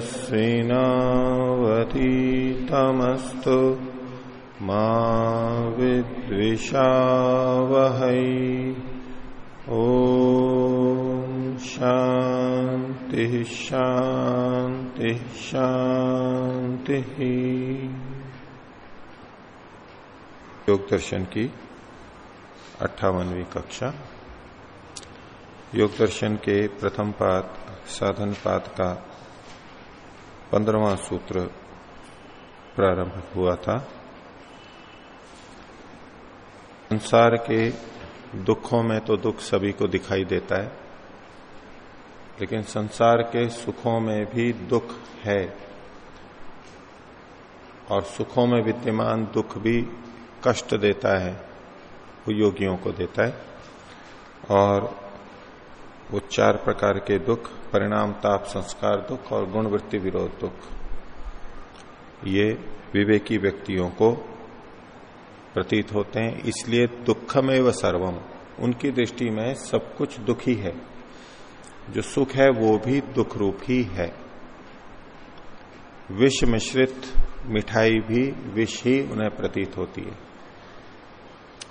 तेजस्विनावतीतमस्तु मा विद्विषावहै। ॐ शान्ति शान्ति, शान्तिः। योग दर्शन की अट्ठावनवी कक्षा। योग दर्शन के प्रथम पात साधन पात का पंद्रवा सूत्र प्रारंभ हुआ था। संसार के दुखों में तो दुख सभी को दिखाई देता है, लेकिन संसार के सुखों में भी दुख है और सुखों में विद्यमान दुख भी कष्ट देता है, वो योगियों को देता है। और वो चार प्रकार के दुख, परिणाम, ताप, संस्कार, दुख और गुणवृत्ति विरोध दुख। ये विवेकी व्यक्तियों को प्रतीत होते हैं। इसलिए दुखमें व सर्वम, उनकी दृष्टि में सब कुछ दुखी है। जो सुख है, वो भी दुख रूप ही है। विष मिश्रित मिठाई भी विष ही उन्हें प्रतीत होती है।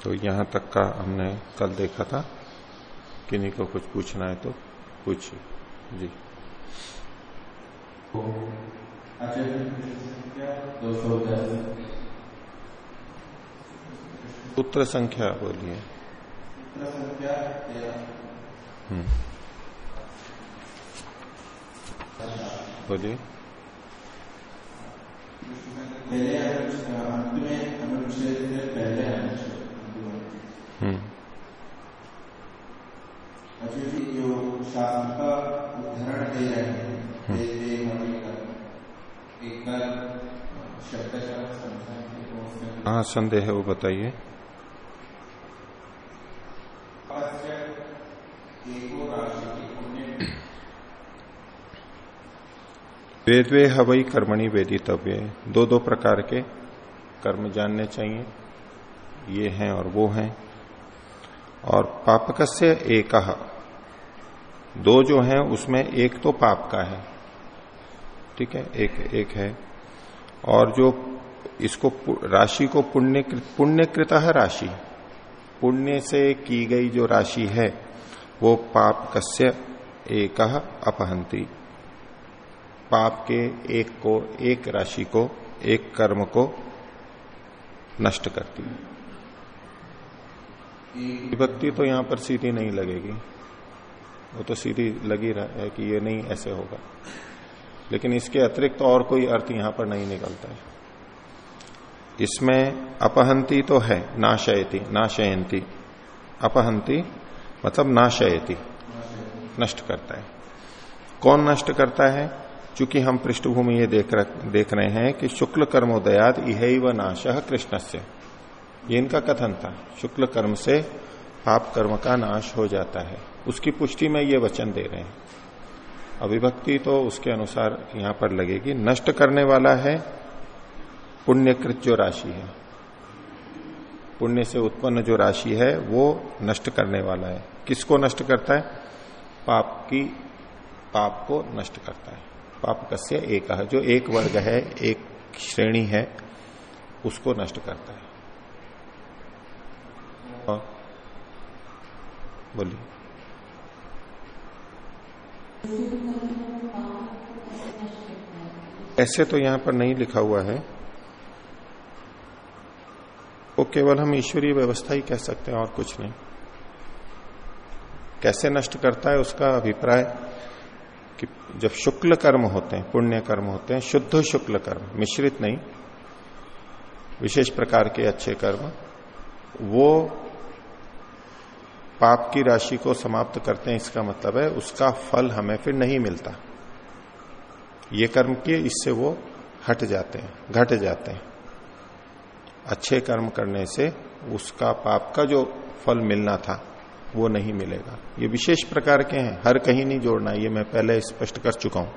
तो यहाँ तक का हमने कल देखा था। किन्हीं को कुछ पूछना है तो पूछिए। जी। पुत्र संख्या बोलिए। हम्म। बोलिए। हम्म। जो शास्त्र का उदाहरण दे रहे हैं जैसे एक बार शब्द हाँ संदेह है वो बताइए। वेदवे हवई कर्मणि वेदितव्य। दो दो प्रकार के कर्म जानने चाहिए। ये हैं और वो हैं। और पापक से एक। दो जो है, उसमें एक तो पाप का है। ठीक है? एक एक है। और जो इसको राशि को पुण्य पुण्यकृत राशि। पुण्य से की गई जो राशि है, वो पाप कस्य एक अपहंती। पाप के एक को, एक राशि को, एक कर्म को नष्ट करती है। विभक्ति तो यहाँ पर सीधी नहीं लगेगी। वो तो सीधी लगी रहा, है कि ये नहीं ऐसे होगा। लेकिन इसके अतिरिक्त तो और कोई अर्थ यहाँ पर नहीं निकलता है। इसमें अपहंती तो है, नाशयती, नाशयंती। अपहंती मतलब नाशयती, नष्ट करता है। कौन नष्ट करता है? चूँकि हम पृष्ठभूमि ये देख रहे हैं कि शुक्ल कर्मोदयात इहे व नाश कृष्ण से ये इनका कथन था। शुक्ल कर्म से पाप कर्म का नाश हो जाता है। उसकी पुष्टि में ये वचन दे रहे हैं। अविभक्ति तो उसके अनुसार यहाँ पर लगेगी। नष्ट करने वाला है, पुण्यकृत जो राशि है। पुण्य से उत्पन्न जो राशि है, वो नष्ट करने वाला है। किसको नष्ट करता है? पाप की, पाप को नष्ट करता है। पाप कस्य एक, जो एक वर्ग है, एक श्रेणी है, उसको नष्ट करता है। बोलिए। ऐसे तो यहाँ पर नहीं लिखा हुआ है। वो केवल हम ईश्वरीय व्यवस्था ही कह सकते हैं और कुछ नहीं। कैसे नष्ट करता है उसका अभिप्राय कि जब शुक्ल कर्म होते हैं, पुण्य कर्म होते हैं, शुद्ध शुक्ल कर्म, मिश्रित नहीं, विशेष प्रकार के अच्छे कर्म, वो पाप की राशि को समाप्त करते हैं, इसका मतलब है उसका फल हमें फिर नहीं मिलता। ये कर्म किए, इससे वो हट जाते हैं, घट जाते हैं। अच्छे कर्म करने से उसका पाप का जो फल मिलना था, वो नहीं मिलेगा। ये विशेष प्रकार के हैं, हर कहीं नहीं जोड़ना। ये मैं पहले स्पष्ट कर चुका हूँ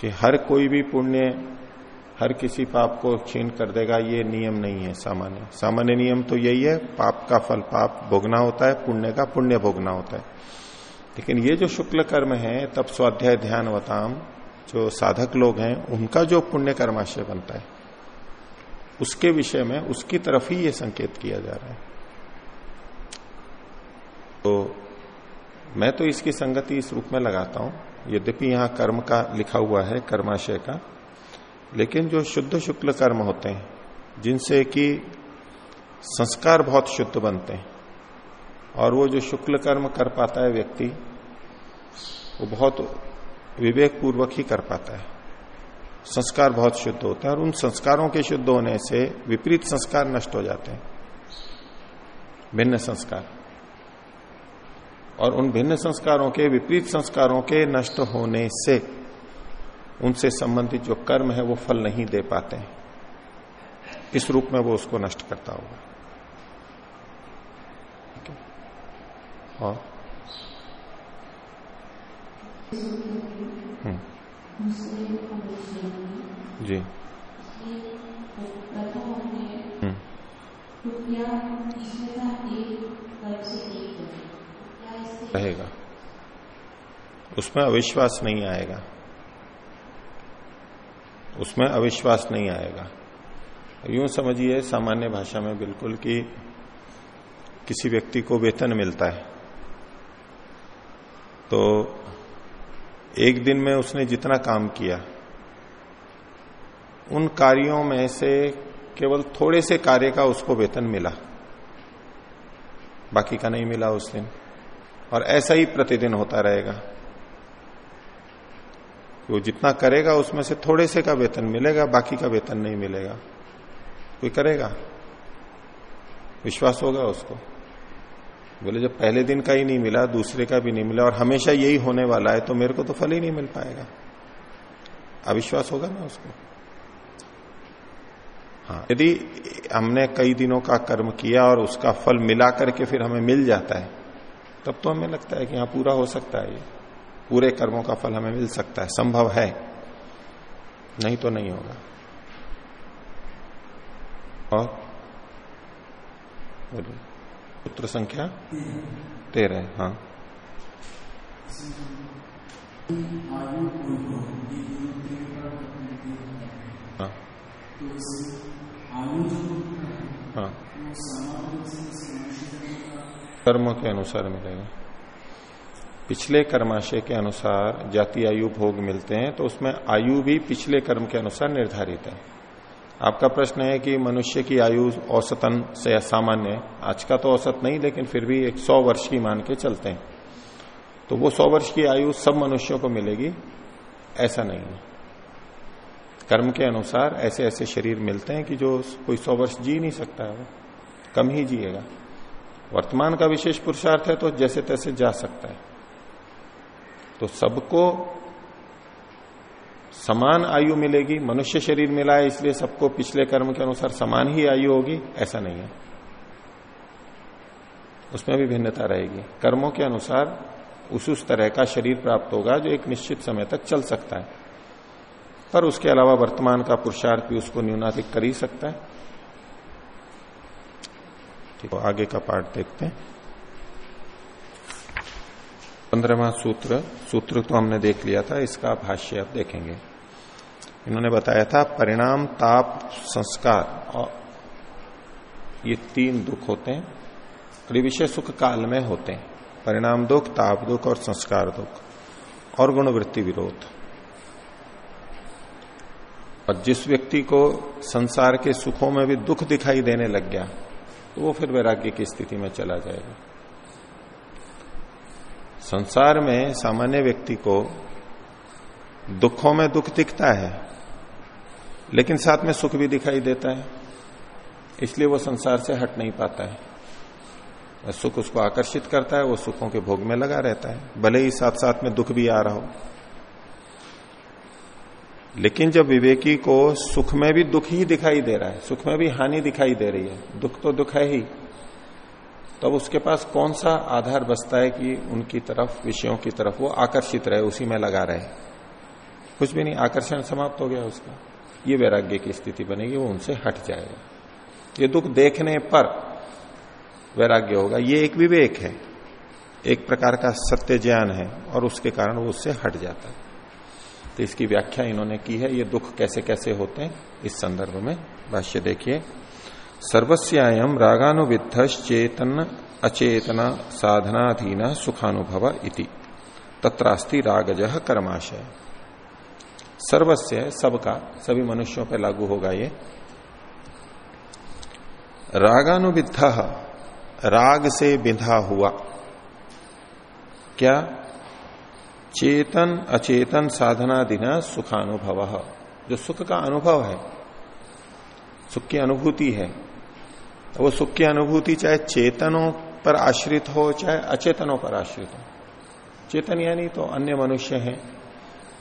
कि हर कोई भी पुण्य हर किसी पाप को क्षीण कर देगा, ये नियम नहीं है सामान्य। सामान्य नियम तो यही है, पाप का फल पाप भोगना होता है, पुण्य का पुण्य भोगना होता है। लेकिन ये जो शुक्ल कर्म है, तब स्वाध्याय ध्यान वताम जो साधक लोग हैं, उनका जो पुण्य कर्माशय बनता है, उसके विषय में उसकी तरफ़ ही ये संकेत किया जा रहा है। तो मैं तो इसकी संगति इस रूप में लगाता हूँ। यद्यपि यहाँ कर्म का लिखा हुआ है, कर्माशय का लेकिन जो शुद्ध शुक्ल कर्म होते हैं, जिनसे कि संस्कार बहुत शुद्ध बनते हैं, और वो जो शुक्ल कर्म कर पाता है व्यक्ति, वो बहुत विवेक पूर्वक ही कर पाता है। संस्कार बहुत शुद्ध होते हैं, और उन संस्कारों के शुद्ध होने से विपरीत संस्कार नष्ट हो जाते हैं। भिन्न संस्कार। और उन भिन्न संस्कारों के विपरीत संस्कारों के नष्ट होने से उनसे संबंधित जो कर्म है, वो फल नहीं दे पाते हैं। इस रूप में वो उसको नष्ट करता होगा? और? हम्म। जी। हम्म। रहेगा। उसमें अविश्वास नहीं आएगा। उसमें अविश्वास नहीं आएगा। यूँ समझिए सामान्य भाषा में बिल्कुल कि किसी व्यक्ति को वेतन मिलता है। तो एक दिन में उसने जितना काम किया, उन कार्यों में से केवल थोड़े से कार्य का उसको वेतन मिला। बाकी का नहीं मिला उस दिन। और ऐसा ही प्रतिदिन होता रहेगा। वो जितना करेगा, उसमें से थोड़े से का वेतन मिलेगा, बाकी का वेतन नहीं मिलेगा। कोई करेगा? विश्वास होगा उसको। बोले, जब पहले दिन का ही नहीं मिला, दूसरे का भी नहीं मिला, और हमेशा यही होने वाला है तो मेरे को तो फल ही नहीं मिल पाएगा। अविश्वास होगा ना उसको? हाँ यदि हमने कई दिनों का कर्म किया और उसका फल मिला करके फिर हमें मिल जाता है, तब तो हमें लगता है कि हाँ पूरा हो सकता है ये। पूरे कर्मों का फल हमें मिल सकता है। संभव है। नहीं तो नहीं होगा। और पुत्र संख्या तेरह हाँ। हाँ। हाँ। कर्म के अनुसार मिलेगा। पिछले कर्माशय के अनुसार जाति आयु भोग मिलते हैं तो उसमें आयु भी पिछले कर्म के अनुसार निर्धारित है। आपका प्रश्न है कि मनुष्य की आयु औसतन से सामान्य आज का तो औसत नहीं, लेकिन फिर भी एक सौ वर्ष की मान के चलते हैं। तो वो सौ वर्ष की आयु सब मनुष्यों को मिलेगी, ऐसा नहीं है। कर्म के अनुसार ऐसे ऐसे शरीर मिलते हैं कि जो कोई सौ वर्ष जी नहीं सकता है, वो कम ही जिएगा। वर्तमान का विशेष पुरुषार्थ है तो जैसे तैसे जा सकता है। तो सबको समान आयु मिलेगी। मनुष्य शरीर मिला है, इसलिए सबको पिछले कर्म के अनुसार समान ही आयु होगी। ऐसा नहीं है। उसमें भी भिन्नता रहेगी। कर्मों के अनुसार उस उस तरह का शरीर प्राप्त होगा जो एक निश्चित समय तक चल सकता है। पर उसके अलावा वर्तमान का पुरुषार्थ भी उसको न्यूनाधिक कर ही सकता है। ठीक आगे का पार्ट देखते हैं। पंद्रहवा सूत्र सूत्र तो हमने देख लिया था, इसका भाष्य अब देखेंगे। इन्होंने बताया था, परिणाम, ताप, संस्कार, और ये तीन दुख होते हैं विषय सुख काल में होते हैं। परिणाम दुख, ताप दुख और संस्कार दुख, और गुणवृत्ति विरोध। और जिस व्यक्ति को संसार के सुखों में भी दुख दिखाई देने लग गया तो वो फिर वैराग्य की स्थिति में चला जाएगा। संसार में सामान्य व्यक्ति को दुखों में दुख दिखता है, लेकिन साथ में सुख भी दिखाई देता है, इसलिए वो संसार से हट नहीं पाता है। सुख उसको आकर्षित करता है, वो सुखों के भोग में लगा रहता है। भले ही साथ साथ में दुख भी आ रहा हो। लेकिन जब विवेकी को सुख में भी दुख ही दिखाई दे रहा है, सुख में भी हानि दिखाई दे रही है, दुख तो दुख है ही तब उसके पास कौन सा आधार बसता है कि उनकी तरफ़, विषयों की तरफ़ वो आकर्षित रहे, उसी में लगा रहे? कुछ भी नहीं, आकर्षण समाप्त हो गया उसका। ये वैराग्य की स्थिति बनेगी, वो उनसे हट जाएगा। ये दुख देखने पर वैराग्य होगा। ये एक विवेक है, एक प्रकार का सत्य ज्ञान है, और उसके कारण वो उससे हट जाता है। तो इसकी व्याख्या इन्होंने की है, ये दुख कैसे कैसे होते हैं, इस संदर्भ में भाष्य देखिए। सर्वस्यायम रागानुविद्ध चेतन अचेतना साधनाधीन सुखानुभव इति। तत्रास्ति रागज कर्माशय। सर्वस्व सबका, सभी मनुष्यों पर लागू होगा ये। रागानुविद्ध, राग से बिंधा हुआ। क्या? चेतन, अचेतन साधना दिन सुखानुभव। जो सुख का अनुभव है, सुख की अनुभूति है वो सुख की अनुभूति चाहे चेतनों पर आश्रित हो, चाहे अचेतनों पर आश्रित हो। चेतन यानी तो अन्य मनुष्य हैं,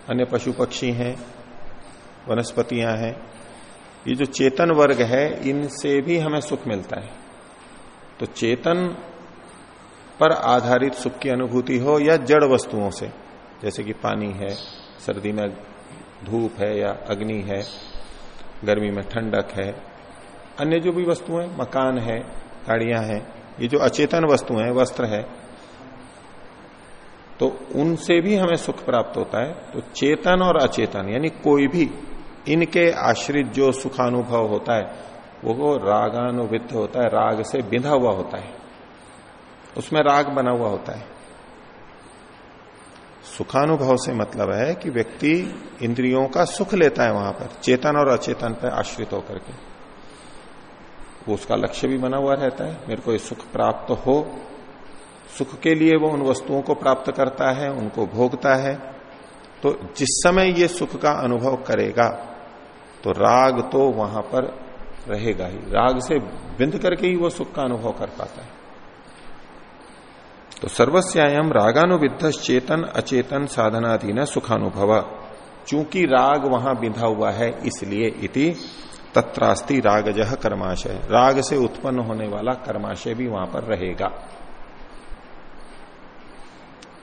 अन्य पशु पक्षी हैं, वनस्पतियाँ हैं। ये जो चेतन वर्ग है, इनसे भी हमें सुख मिलता है। तो चेतन पर आधारित सुख की अनुभूति हो या जड़ वस्तुओं से, जैसे कि पानी है, सर्दी में धूप है या अग्नि है, गर्मी में ठंडक है अन्य जो भी वस्तुएँ मकान है, गाड़ियाँ हैं, ये जो अचेतन वस्तुएँ वस्त्र है तो उनसे भी हमें सुख प्राप्त होता है। तो चेतन और अचेतन, यानी कोई भी, इनके आश्रित जो सुखानुभव होता है, वो रागानुवित होता है, राग से बिंधा हुआ होता है। उसमें राग बना हुआ होता है। सुखानुभव से मतलब है कि व्यक्ति इंद्रियों का सुख लेता है वहाँ पर, चेतन और अचेतन पर आश्रित होकर के। वो उसका लक्ष्य भी बना हुआ रहता है। मेरे को ये सुख प्राप्त हो। सुख के लिए वो उन वस्तुओं को प्राप्त करता है, उनको भोगता है। तो जिस समय ये सुख का अनुभव करेगा तो राग तो वहाँ पर रहेगा ही। राग से बिंद करके ही वो सुख का अनुभव कर पाता है। तो सर्वस्यायम रागानुविद्ध चेतन अचेतन साधनाधीन सुखानुभव। चूँकि राग वहाँ बिंधा हुआ है, इसलिए इति तत्रास्ति रागजह कर्माशय। राग से उत्पन्न होने वाला कर्माशय भी वहाँ पर रहेगा।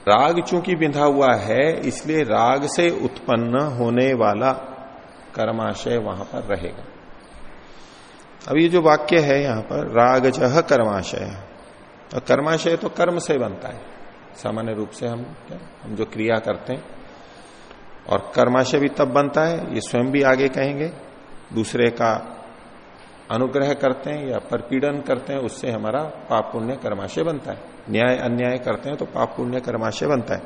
राग चूँकि बिंधा हुआ है, इसलिए राग से उत्पन्न होने वाला कर्माशय वहाँ पर रहेगा। अब ये जो वाक्य है यहाँ पर रागजह कर्माशय। और कर्माशय तो कर्म से बनता है। सामान्य रूप से हम हम जो क्रिया करते हैं, और कर्माशय भी तब बनता है, ये स्वयं भी आगे कहेंगे। दूसरे का अनुग्रह करते हैं या परपीड़न करते हैं, उससे हमारा पाप पुण्य कर्माशय बनता है। न्याय, अन्याय करते हैं तो पाप पुण्य कर्माशय बनता है।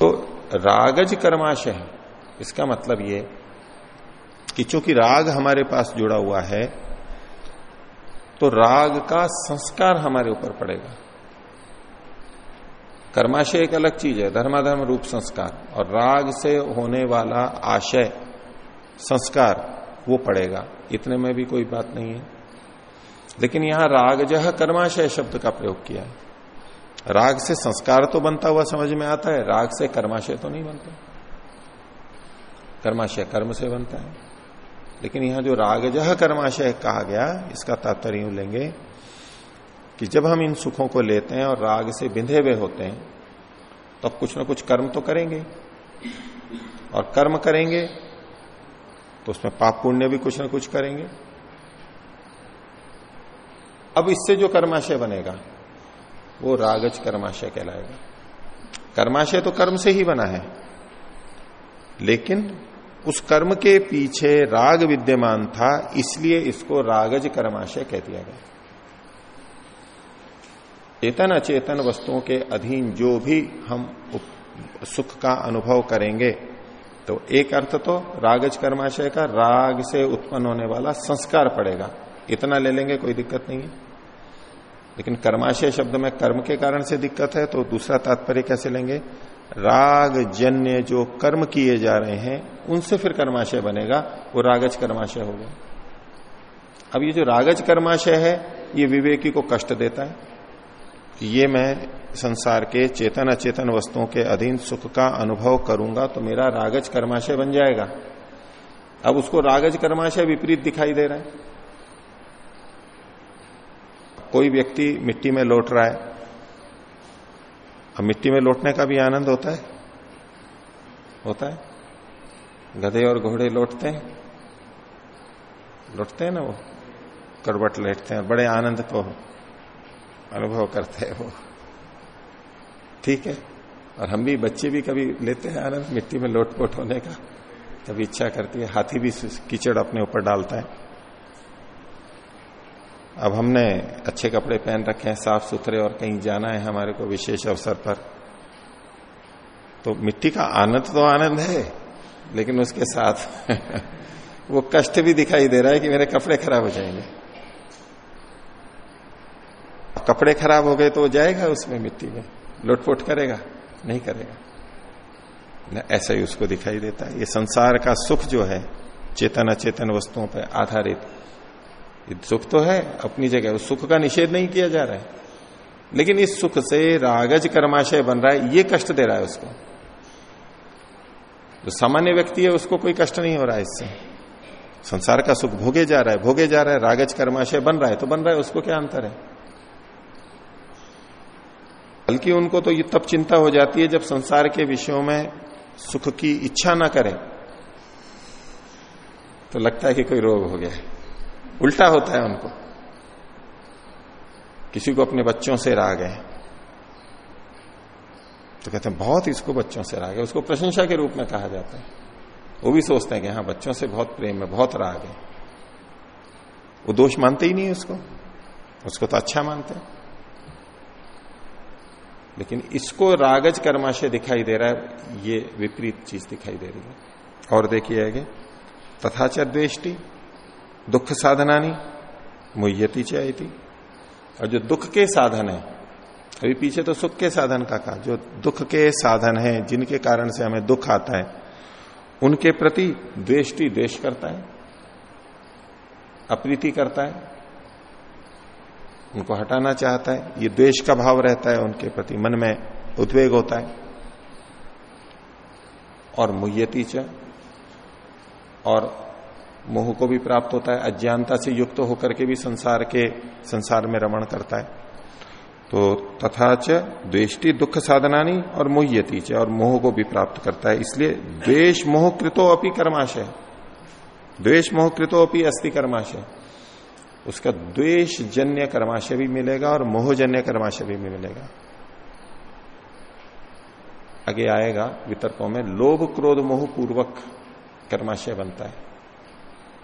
तो रागज कर्माशय है। इसका मतलब ये कि चूँकि राग हमारे पास जुड़ा हुआ है तो राग का संस्कार हमारे ऊपर पड़ेगा। कर्माशय एक अलग चीज़ है, धर्माधर्म, रूप, संस्कार। और राग से होने वाला आशय, संस्कार, वो पड़ेगा। इतने में भी कोई बात नहीं है। लेकिन यहाँ रागजह कर्माशय शब्द का प्रयोग किया है। राग से संस्कार तो बनता हुआ समझ में आता है, राग से कर्माशय तो नहीं बनता। कर्माशय कर्म से बनता है। लेकिन यहाँ जो राग जह कर्माशय कहा गया, इसका तात्पर्य लेंगे कि जब हम इन सुखों को लेते हैं और राग से बिंधे हुए होते हैं तो कुछ ना कुछ कर्म तो करेंगे। और कर्म करेंगे तो उसमें पाप पुण्य भी कुछ ना कुछ करेंगे। अब इससे जो कर्माशय बनेगा, वो रागज कर्माशय कहलाएगा। कर्माशय तो कर्म से ही बना है, लेकिन उस कर्म के पीछे राग विद्यमान था, इसलिए इसको रागज कर्माशय कह दिया गया। चेतन अचेतन वस्तुओं के अधीन जो भी हम सुख का अनुभव करेंगे तो एक अर्थ तो रागज कर्माशय का राग से उत्पन्न होने वाला संस्कार पड़ेगा। इतना ले लेंगे, कोई दिक्कत नहीं है। लेकिन कर्माशय शब्द में कर्म के कारण से दिक्कत है तो दूसरा तात्पर्य कैसे लेंगे? राग जन्य जो कर्म किए जा रहे हैं, उनसे फिर कर्माशय बनेगा, वो रागज कर्माशय होगा अब ये जो रागज कर्माशय है, ये विवेकी को कष्ट देता है। ये मैं संसार के चेतन अचेतन वस्तुओं के अधीन सुख का अनुभव करूँगा तो मेरा रागज कर्माशय बन जाएगा। अब उसको रागज कर्माशय विपरीत दिखाई दे रहा है। कोई व्यक्ति मिट्टी में लौट रहा है, अब मिट्टी में लौटने का भी आनंद होता है। होता है। गधे और घोड़े लौटते हैं। लौटते हैं ना वो? करवट लेटते हैं, बड़े आनंद को अनुभव करते हैं वो। ठीक है? और हम भी, बच्चे भी कभी लेते हैं आनंद मिट्टी में लोटपोट होने का। कभी इच्छा करती है, हाथी भी कीचड़ अपने ऊपर डालता है। अब हमने अच्छे कपड़े पहन रखे हैं, साफ़ सुथरे, और कहीं जाना है हमारे को विशेष अवसर पर। तो मिट्टी का आनंद तो आनंद है, लेकिन उसके साथ वो कष्ट भी दिखाई दे रहा है कि मेरे कपड़े खराब हो जाएँगे। कपड़े खराब हो गए तो वो जाएगा उसमें मिट्टी में। लोटपोट करेगा, नहीं करेगा। ऐसा ही उसको दिखाई देता है। ये संसार का सुख जो है, चेतन अचेतन वस्तुओं पर आधारित। सुख तो है, अपनी जगह। उस सुख का निषेध नहीं किया जा रहा है। लेकिन इस सुख से रागज कर्माशय बन रहा है। ये कष्ट दे रहा है उसको। जो सामान्य व्यक्ति है, उसको कोई कष्ट नहीं हो रहा है इससे। संसार का सुख भोगे जा रहा है, भोगे जा रहा है, रागज कर्माशय बन रहा है। तो बन रहा है, उसको क्या अंतर है? बल्कि उनको तो ये तब चिंता हो जाती है जब संसार के विषयों में सुख की इच्छा ना करें। तो लगता है कि कोई रोग हो गया है। उल्टा होता है उनको। किसी को अपने बच्चों से राग है। तो कहते हैं, बहुत इसको बच्चों से राग है। उसको प्रशंसा के रूप में कहा जाता है। वो भी सोचते हैं कि हाँ बच्चों से बहुत प्रेम है, बहुत राग है। वो दोष मानते ही नहीं उसको। उसको तो अच्छा मानते हैं। लेकिन इसको रागज कर्माशय दिखाई दे रहा है, ये विपरीत चीज़ दिखाई दे रही है। और देखिए आगे, तथा चेष्टि दुख साधनानी, मुह्यति चयती और जो दुख के साधन है, अभी पीछे तो सुख के साधन का कहा, जो दुख के साधन है, जिनके कारण से हमें दुख आता है, उनके प्रति द्वेष्टि, द्वेष करता है, अप्रीति करता है उनको हटाना चाहता है, ये द्वेष का भाव रहता है, उनके प्रति मन में उद्वेग होता है। और मुह्यती च, और मोह को भी प्राप्त होता है, अज्ञानता से युक्त तो होकर के भी संसार के, संसार में रमण करता है। तो तथा च द्वेष्टि दुख साधनानी और मोह्यती च, और मोह को भी प्राप्त करता है। इसलिए द्वेष मोह कृतो अपनी कर्माशय। द्वेष मोह कृतो अपनी अस्थि कर्माशय। उसका द्वेष जन्य कर्माशय भी मिलेगा और मोहजन्य कर्माशय भी मिलेगा। आगे आएगा वितर्कों में, लोभ क्रोध मोह पूर्वक कर्माशय बनता है।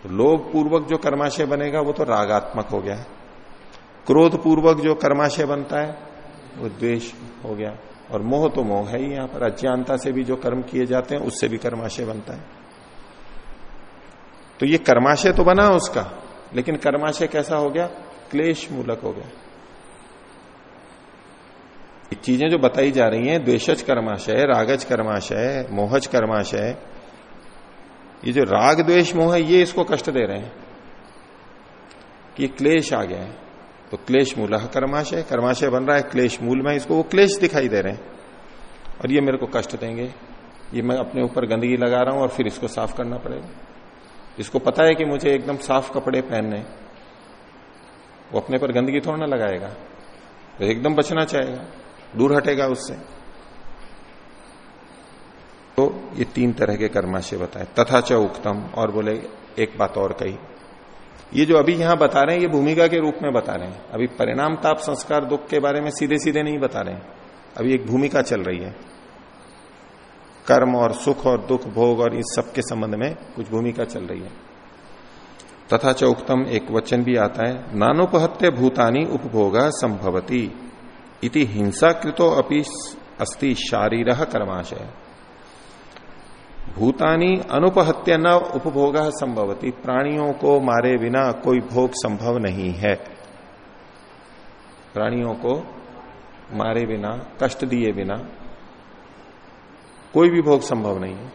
तो लोभ पूर्वक जो कर्माशय बनेगा, वो तो रागात्मक हो गया क्रोध पूर्वक जो कर्माशय बनता है, वो द्वेष हो गया। और मोह तो मोह है ही यहाँ पर, अज्ञानता से भी जो कर्म किए जाते हैं, उससे भी कर्माशय बनता है। तो ये कर्माशय तो बना उसका लेकिन कर्माशय कैसा हो गया? क्लेश मूलक हो गया। चीज़ें जो बताई जा रही हैं, द्वेषज कर्माशय, रागज कर्माशय, मोहज कर्माशय, ये जो राग द्वेष मोह है, ये इसको कष्ट दे रहे हैं। कि क्लेश आ गया है। तो क्लेश मूल कर्माशय कर्माशय बन रहा है क्लेश मूल में इसको वो क्लेश दिखाई दे रहे हैं। और ये मेरे को कष्ट देंगे। ये मैं अपने ऊपर गंदगी लगा रहा हूँ और फिर इसको साफ़ करना पड़ेगा। इसको पता है कि मुझे एकदम साफ़ कपड़े पहनने वो अपने पर गंदगी थोड़ा ना लगाएगा तो एकदम बचना चाहेगा, दूर हटेगा उससे। तो ये तीन तरह के कर्माशय बताए। तथा च उक्तम, और बोले, एक बात और कही। ये जो अभी यहाँ बता रहे हैं, ये भूमिका के रूप में बता रहे हैं। अभी परिणाम, ताप, संस्कार, दुख के बारे में सीधे सीधे नहीं बता रहे हैं। अभी एक भूमिका चल रही है। कर्म और सुख और दुख, भोग और इस सब के संबंध में कुछ भूमिका चल रही है। तथा च उक्तम एक वचन भी आता है, नानुपहत्य भूतानी उपभोग संभवती। इति हिंसा कृतो अपि अस्ति शारीर कर्माशय। भूतानी अनुपहत्य न उपभोग संभवती, प्राणियों को मारे बिना कोई भोग संभव नहीं है। प्राणियों को मारे बिना, कष्ट दिए बिना कोई भी भोग संभव नहीं है।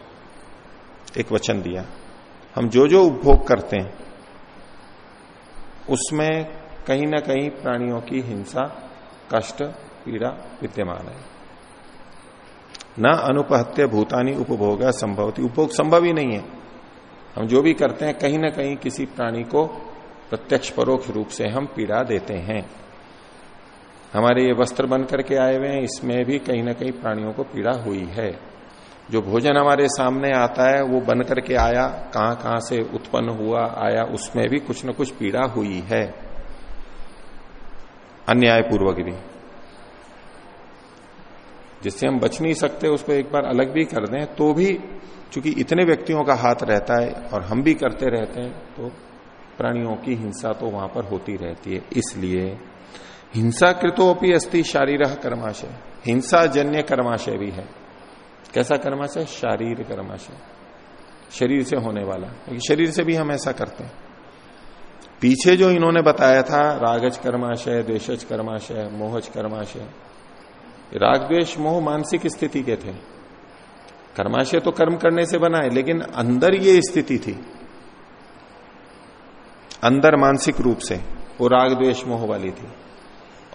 एक वचन दिया। हम जो जो उपभोग करते हैं, उसमें कहीं ना कहीं प्राणियों की हिंसा, कष्ट, पीड़ा विद्यमान है। न अनुपहत्य भूतानी उपभोग संभवती। उपभोग संभव ही नहीं है। हम जो भी करते हैं, कहीं ना कहीं किसी प्राणी को प्रत्यक्ष परोक्ष रूप से हम पीड़ा देते हैं। हमारे ये वस्त्र बन करके आए हुए हैं, इसमें भी कहीं ना कहीं प्राणियों को पीड़ा हुई है। जो भोजन हमारे सामने आता है, वो बन करके आया, कहाँ कहाँ से उत्पन्न हुआ, आया, उसमें भी कुछ न कुछ पीड़ा हुई है। अन्याय पूर्वक भी। जिससे हम बच नहीं सकते, उसको एक बार अलग भी कर दें तो भी चूँकि इतने व्यक्तियों का हाथ रहता है और हम भी करते रहते हैं तो प्राणियों की हिंसा तो वहाँ पर होती रहती है। इसलिए हिंसा कृतोपी अस्थि शारीर कर्माशय। हिंसा जन्य कर्माशय भी है। कैसा कर्माशय? शारीर कर्माशय। शरीर से होने वाला। क्योंकि शरीर से भी हम ऐसा करते हैं। पीछे जो इन्होंने बताया था, रागज कर्माशय द्वेशज कर्माशय, मोहज कर्माशय राग द्वेश मोह, मानसिक स्थिति के थे। कर्माशय तो कर्म करने से बना है, लेकिन अंदर ये स्थिति थी। अंदर मानसिक रूप से वो राग द्वेश मोह वाली थी।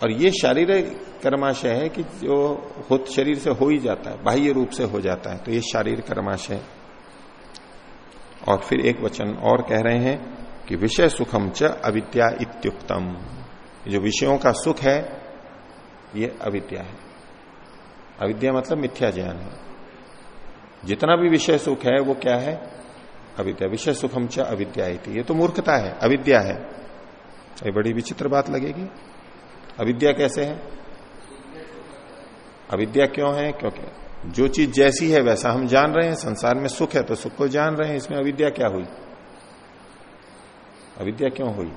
और ये शारीरिक कर्माशय है कि जो खुद शरीर से हो ही जाता है, बाह्य रूप से हो जाता है तो ये शारीरिक कर्माशय और फिर एक वचन और कह रहे हैं कि विषय सुखम च अविद्या इत्युक्तम। जो विषयों का सुख है, ये अविद्या है। अविद्या मतलब मिथ्या ज्ञान है। जितना भी विषय सुख है, वो क्या है? अविद्या। विषय सुखम च अविद्या ये तो मूर्खता है, अविद्या है। ये बड़ी विचित्र बात लगेगी। अविद्या कैसे है? अविद्या क्यों है? क्योंकि जो चीज़ जैसी है, वैसा हम जान रहे हैं, संसार में सुख है तो सुख को जान रहे हैं, इसमें अविद्या क्या हुई? अविद्या क्यों हुई?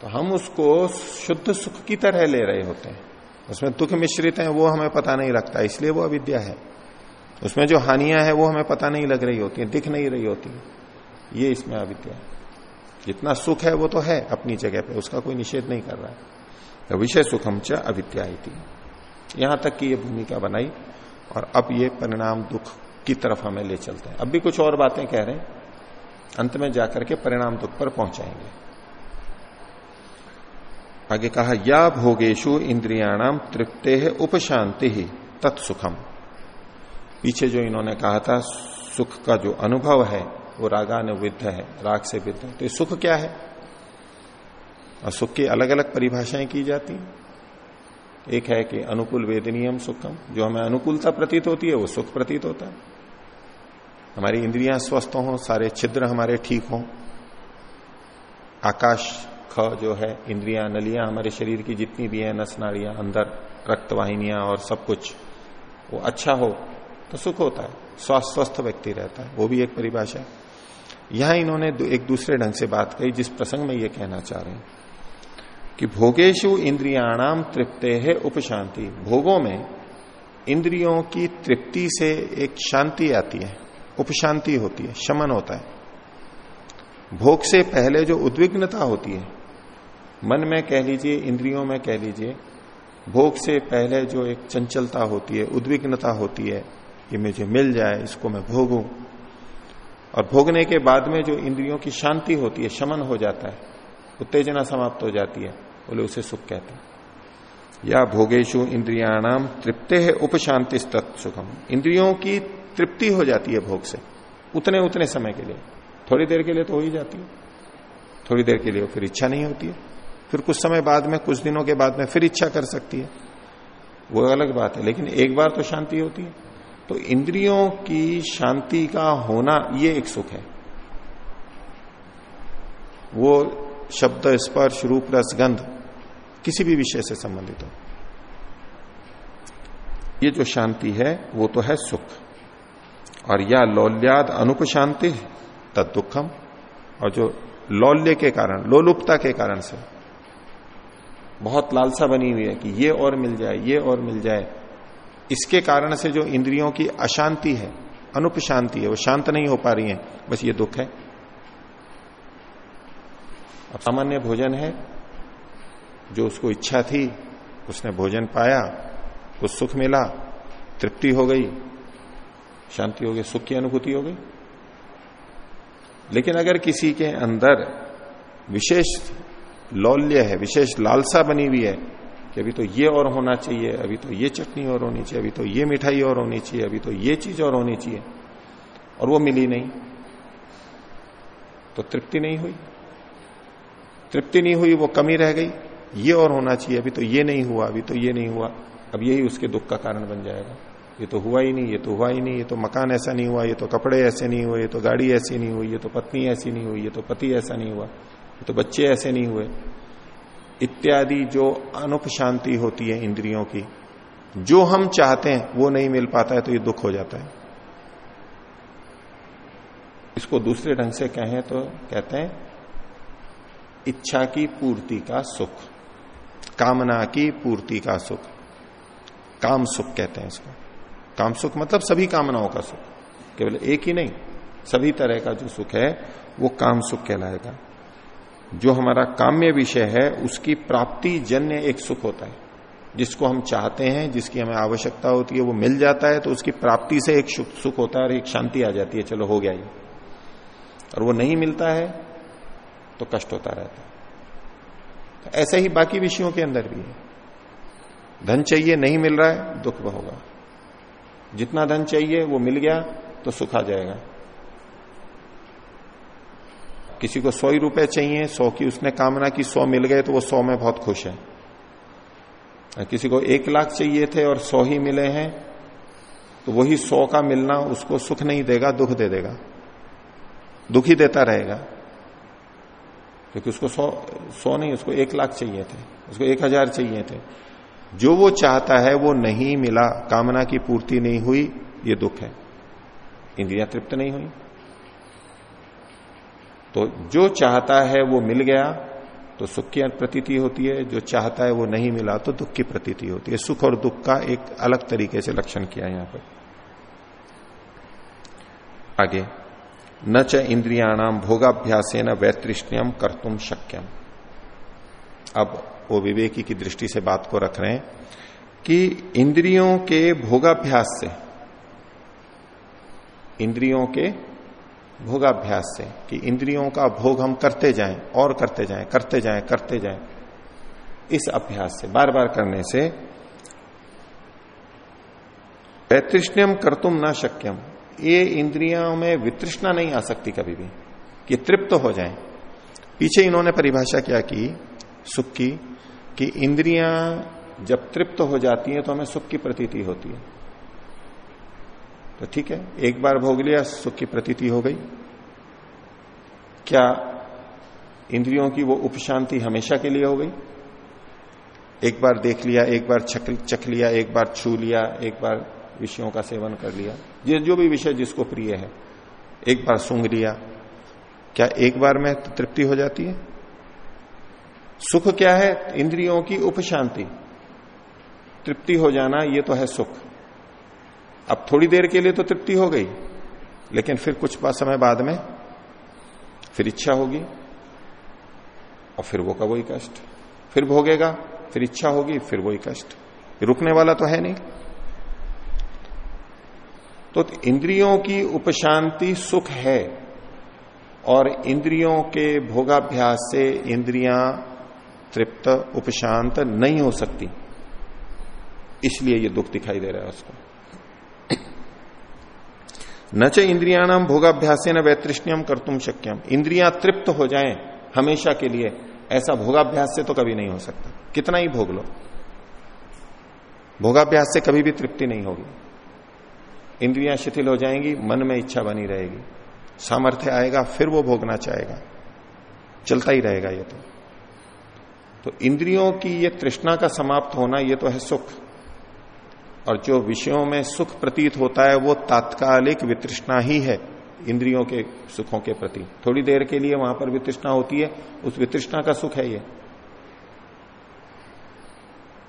तो हम उसको शुद्ध सुख की तरह ले रहे होते हैं। उसमें दुख मिश्रित है, वो हमें पता नहीं लगता, इसलिए वो अविद्या है। उसमें जो हानियाँ है, वो हमें पता नहीं लग रही होती है, दिख नहीं रही होती है। ये इसमें अविद्या है। जितना सुख है, वो तो है अपनी जगह पे, उसका कोई निषेध नहीं कर रहा है। विषय सुखम च अविद्या यहाँ तक की ये भूमिका बनाई और अब ये परिणाम दुख की तरफ़ हमें ले चलते हैं। अब भी कुछ और बातें कह रहे हैं। अंत में जाकर के परिणाम दुख पर पहुंचाएँगे। आगे कहा, या भोगेशु इंद्रियाणाम तृप्ते है उपशांति ही तत्सुखम। पीछे जो इन्होंने कहा था, सुख का जो अनुभव है, वो रागानुविद्ध है, राग से विद्ध तो सुख क्या है? और सुख की अलग अलग परिभाषाएँ की जाती हैं। एक है कि अनुकूल वेदनीयम सुखम, जो हमें अनुकूलता प्रतीत होती है, वो सुख प्रतीत होता है। हमारी इंद्रियाँ स्वस्थ हो, सारे छिद्र हमारे ठीक हों। आकाश, ख जो है, इंद्रियाँ, नलियाँ हमारे शरीर की जितनी भी है नस नाड़ियाँ अंदर रक्तवाहिनियाँ और सब कुछ, वो अच्छा हो तो सुख होता है स्वास्थ्य स्वस्थ व्यक्ति रहता है, वो भी एक परिभाषा है। यहाँ इन्होंने एक दूसरे ढंग से बात कही, जिस प्रसंग में ये कहना चाह रहे हैं। कि भोगेशु इंद्रियाणाम तृप्ते है उपशांति। भोगों में इंद्रियों की तृप्ति से एक शांति आती है, उपशांति होती है, शमन होता है। भोग से पहले जो उद्विग्नता होती है, मन में कह लीजिए, इंद्रियों में कह लीजिए, भोग से पहले जो एक चंचलता होती है, उद्विग्नता होती है ये मुझे मिल जाए, इसको मैं भोगू। और भोगने के बाद में जो इंद्रियों की शांति होती है, शमन हो जाता है, उत्तेजना समाप्त हो जाती है। बोले, उसे सुख कहते हैं। या भोगेशु इंद्रियाणाम तृप्ते है उपशांति सुखम इंद्रियों की तृप्ति हो जाती है भोग से, उतने उतने समय के लिए। थोड़ी देर के लिए तो हो ही जाती है। थोड़ी देर के लिए फिर इच्छा नहीं होती है। फिर कुछ समय बाद में, कुछ दिनों के बाद में फिर इच्छा कर सकती है। वो अलग बात है, लेकिन एक बार तो शांति होती है। तो इंद्रियों की शांति का होना ये एक सुख है। वो शब्द स्पर्श, रूप रसगंध किसी भी विषय से संबंधित हो। ये जो शांति है, वो तो है सुख। और या लौल्याद अनुपशांति तद दुखम। और जो लौल्य के कारण, लोलुपता के कारण से बहुत लालसा बनी हुई है कि ये और मिल जाए, ये और मिल जाए। इसके कारण से जो इंद्रियों की अशांति है, अनुपशांति है, वो शांत नहीं हो पा रही है, बस ये दुख है। अब सामान्य भोजन है जो उसको इच्छा थी, उसने भोजन पाया कुछ सुख मिला, तृप्ति हो गई, शांति हो गई, सुख की अनुभूति हो गई। लेकिन अगर किसी के अंदर विशेष लौल्य है, विशेष लालसा बनी हुई है कि अभी तो ये और होना चाहिए, अभी तो ये चटनी और होनी चाहिए, अभी तो ये मिठाई और होनी चाहिए, अभी तो ये चीज़ और होनी चाहिए, और वो मिली नहीं तो तृप्ति नहीं हुई। तृप्ति नहीं हुई, वो कमी रह गई। ये और होना चाहिए, अभी तो ये नहीं हुआ, अभी तो ये नहीं हुआ। अब यही उसके दुख का कारण बन जाएगा। ये तो हुआ ही नहीं, ये तो हुआ ही नहीं, ये तो मकान ऐसा नहीं हुआ, ये तो कपड़े ऐसे नहीं हुए, ये तो गाड़ी ऐसी नहीं हुई, ये तो पत्नी ऐसी नहीं हुई, ये तो पति ऐसा नहीं हुआ, ये तो बच्चे ऐसे नहीं हुए। इत्यादि जो अनुप शांति होती है इंद्रियों की, जो हम चाहते हैं, वो नहीं मिल पाता है तो ये दुख हो जाता है। इसको दूसरे ढंग से कहें तो कहते हैं, इच्छा की पूर्ति का सुख। कामना की पूर्ति का सुख। काम सुख कहते हैं इसको। काम सुख मतलब सभी कामनाओं का सुख। केवल एक ही नहीं, सभी तरह का जो सुख है, वो काम सुख कहलाएगा। जो हमारा काम्य विषय है, उसकी प्राप्ति जन्य एक सुख होता है। जिसको हम चाहते हैं, जिसकी हमें आवश्यकता होती है, वो मिल जाता है तो उसकी प्राप्ति से एक सुख होता है और एक शांति आ जाती है, चलो हो गया ये। और वो नहीं मिलता है तो कष्ट होता रहता है। ऐसे ही बाकी विषयों के अंदर भी है। धन चाहिए, नहीं मिल रहा है, दुख होगा। जितना धन चाहिए, वो मिल गया तो सुख आ जाएगा। किसी को सौ ही रुपए चाहिए, सौ की उसने कामना की, सौ मिल गए तो वो सौ में बहुत खुश है। किसी को एक लाख चाहिए थे और सौ ही मिले हैं तो वही सौ का मिलना उसको सुख नहीं देगा, दुख दे देगा। दुखी देता रहेगा। क्योंकि उसको सौ सौ नहीं, उसको एक लाख चाहिए थे। उसको एक हज़ार चाहिए थे। जो वो चाहता है, वो नहीं मिला। कामना की पूर्ति नहीं हुई। ये दुख है। इंद्रिया तृप्त नहीं हुई। तो जो चाहता है, वो मिल गया। तो सुख की प्रतीति होती है। जो चाहता है, वो नहीं मिला तो दुख की प्रतीति होती है। सुख और दुख का एक अलग तरीके से लक्षण किया यहाँ पर। आगे। न च इंद्रियाणाम भोगाभ्यास न वैतृष्ण्यम कर तुम शक्यम। अब वो विवेकी की दृष्टि से बात को रख रहे हैं कि इंद्रियों के भोगाभ्यास से, इंद्रियों के भोगाभ्यास से कि इंद्रियों का भोग हम करते जाएँ, और करते जाएँ करते जाएँ करते जाएँ, इस अभ्यास से बार बार करने से वैतृष्ण्यम कर तुम ना शक्यम। ये इंद्रियों में वितृष्णा नहीं आ सकती कभी भी, कि तृप्त तो हो जाए। पीछे इन्होंने परिभाषा क्या की? सुख की, कि इंद्रियाँ जब तृप्त तो हो जाती हैं तो हमें सुख की प्रतीति होती है। तो ठीक है, एक बार भोग लिया, सुख की प्रतीति हो गई। क्या इंद्रियों की वो उपशांति हमेशा के लिए हो गई? एक बार देख लिया, एक बार चख लिया, एक बार छू लिया, एक बार विषयों का सेवन कर लिया। ये जो भी विषय जिसको प्रिय है, एक बार सूंघ लिया, क्या एक बार में तृप्ति हो जाती है? सुख क्या है? इंद्रियों की उपशांति। तृप्ति हो जाना, ये तो है सुख। अब थोड़ी देर के लिए तो तृप्ति हो गई, लेकिन फिर कुछ समय बाद में फिर इच्छा होगी, और फिर वो का वही कष्ट। फिर भोगेगा, फिर इच्छा होगी, फिर वही कष्ट। रुकने वाला तो है नहीं। तो इंद्रियों की उपशांति सुख है और इंद्रियों के भोगाभ्यास से इंद्रियाँ तृप्त, उपशांत नहीं हो सकती। इसलिए ये दुख दिखाई दे रहा है उसको। न च इंद्रियाणाम भोगाभ्यास न वैतृष्ण्यम कर तुम शक्यम। इंद्रियाँ तृप्त हो जाएँ हमेशा के लिए, ऐसा भोगाभ्यास से तो कभी नहीं हो सकता। कितना ही भोग लो। भोगाभ्यास से कभी भी तृप्ति नहीं होगी। इंद्रियाँ शिथिल हो जाएँगी, मन में इच्छा बनी रहेगी। सामर्थ्य आएगा, फिर वो भोगना चाहेगा। चलता ही रहेगा ये तो। तो इंद्रियों की ये तृष्णा का समाप्त होना ये तो है सुख। और जो विषयों में सुख प्रतीत होता है, वो तात्कालिक वितृष्णा ही है इंद्रियों के सुखों के प्रति। थोड़ी देर के लिए वहाँ पर वितृष्णा होती है, उस वितृष्णा का सुख है ये।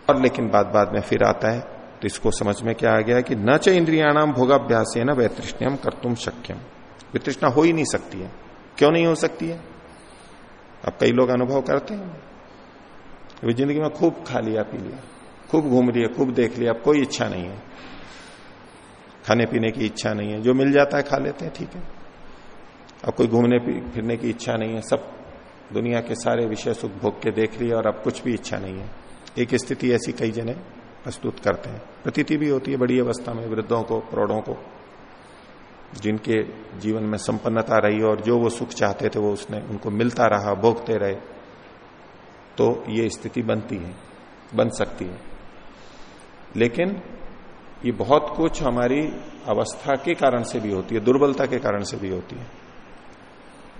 और लेकिन बाद बाद में फिर आता है तो इसको समझ में क्या आ गया कि न च इंद्रियाणाम भोगाभ्यास है ना वैतृष्ण्यम कर तुम शक्यम। वितृष्णा हो ही नहीं सकती है। क्यों नहीं हो सकती है? अब कई लोग अनुभव करते हैं। ज़िंदगी में खूब खा लिया, पी लिया, खूब घूम लिया, खूब देख लिया, अब कोई इच्छा नहीं है। खाने पीने की इच्छा नहीं है। जो मिल जाता है खा लेते हैं, ठीक है। अब कोई घूमने फिरने की इच्छा नहीं है। सब दुनिया के सारे विषय सुख भोग के देख लिया और अब कुछ भी इच्छा नहीं है। एक स्थिति ऐसी कई जने प्रस्तुत करते हैं। प्रतीति भी होती है बड़ी अवस्था में, वृद्धों को, प्रौढ़ों को, जिनके जीवन में संपन्नता रही और जो वो सुख चाहते थे वो उसने, उनको मिलता रहा, भोगते रहे। तो ये स्थिति बनती है, बन सकती है। लेकिन ये बहुत कुछ हमारी अवस्था के कारण से भी होती है, दुर्बलता के कारण से भी होती है।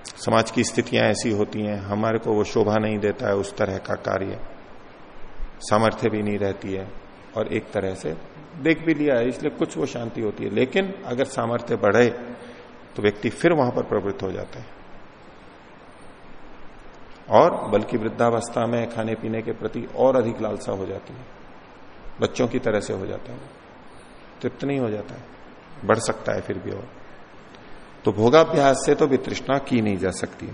समाज की स्थितियाँ ऐसी होती हैं, हमारे को वो शोभा नहीं देता है उस तरह का कार्य। सामर्थ्य भी नहीं रहती है। और एक तरह से देख भी लिया है, इसलिए कुछ वो शांति होती है। लेकिन अगर सामर्थ्य बढ़े तो व्यक्ति फिर वहाँ पर प्रवृत्त हो जाता है। और बल्कि वृद्धावस्था में खाने पीने के प्रति और अधिक लालसा हो जाती है। बच्चों की तरह से हो जाता है। तृप्त नहीं हो जाता है। बढ़ सकता है फिर भी और। तो भोगाभ्यास से तो वितृष्णा की नहीं जा सकती।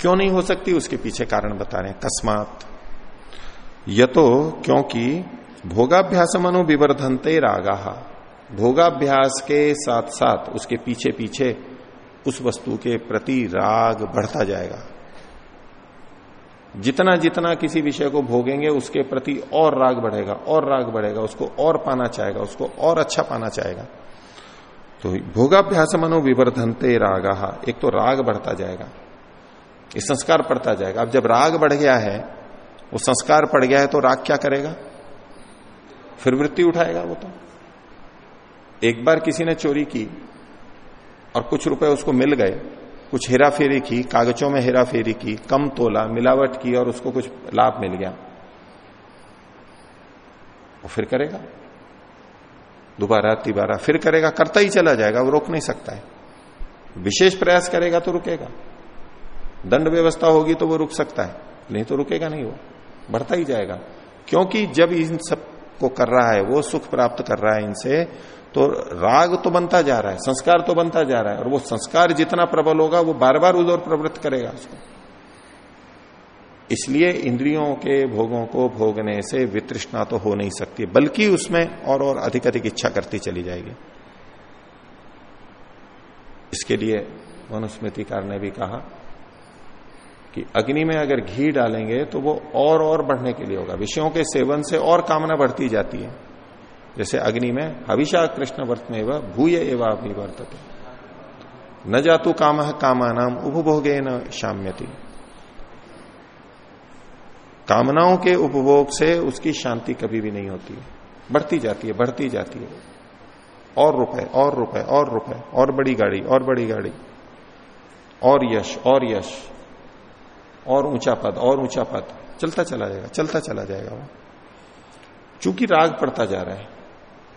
क्यों नहीं हो सकती? उसके पीछे कारण बता रहे हैं। यह तो क्योंकि भोगाभ्यास मनो विवर्धनते रागा। भोगाभ्यास के साथ साथ उसके पीछे पीछे उस वस्तु के प्रति राग बढ़ता जाएगा। जितना जितना किसी विषय को भोगेंगे, उसके प्रति और राग बढ़ेगा, और राग बढ़ेगा, उसको और पाना चाहेगा, उसको और अच्छा पाना चाहेगा। तो भोगाभ्यास मनो विवर्धनते रागा। एक तो राग बढ़ता जाएगा ये संस्कार पड़ता जाएगा। अब जब राग बढ़ गया है वो संस्कार पड़ गया है तो राग क्या करेगा? फिर वृत्ति उठाएगा वो तो। एक बार किसी ने चोरी की और कुछ रुपए उसको मिल गए, कुछ हेरा फेरी की, कागजों में हेरा फेरी की, कम तोला, मिलावट की और उसको कुछ लाभ मिल गया। वो फिर करेगा। दोबारा, तिबारा, फिर करेगा, करता ही चला जाएगा, वो रोक नहीं सकता है। विशेष प्रयास करेगा तो रुकेगा। दंड व्यवस्था होगी तो वो रुक सकता है, नहीं तो रुकेगा नहीं वो। बढ़ता ही जाएगा। क्योंकि जब इन सबको कर रहा है, वो सुख प्राप्त कर रहा है इनसे तो राग तो बनता जा रहा है, संस्कार तो बनता जा रहा है, और वो संस्कार जितना प्रबल होगा, वो बार बार उधर प्रवृत्त करेगा उसको। इसलिए इंद्रियों के भोगों को भोगने से वितृष्णा तो हो नहीं सकती, बल्कि उसमें और और अधिक अधिक इच्छा करती चली जाएगी। इसके लिए मनुस्मृतिकार ने भी कहा कि अग्नि में अगर घी डालेंगे तो वो और और बढ़ने के लिए होगा। विषयों के सेवन से और कामना बढ़ती जाती है। जैसे अग्नि में हविषा कृष्ण वर्त में वह भूय एवं अभिवर्तते न जातु काम कामा नाम उपभोगे न शाम्यति। कामनाओं के उपभोग से उसकी शांति कभी भी नहीं होती। बढ़ती जाती है, बढ़ती जाती है। और रुपए और रुपए और रुपए, और बड़ी गाड़ी, और बड़ी गाड़ी। और यश और यश। और ऊँचा पद, और ऊँचा पद। चलता चला जाएगा, चलता चला जाएगा वो। चूँकि राग पड़ता जा रहा है,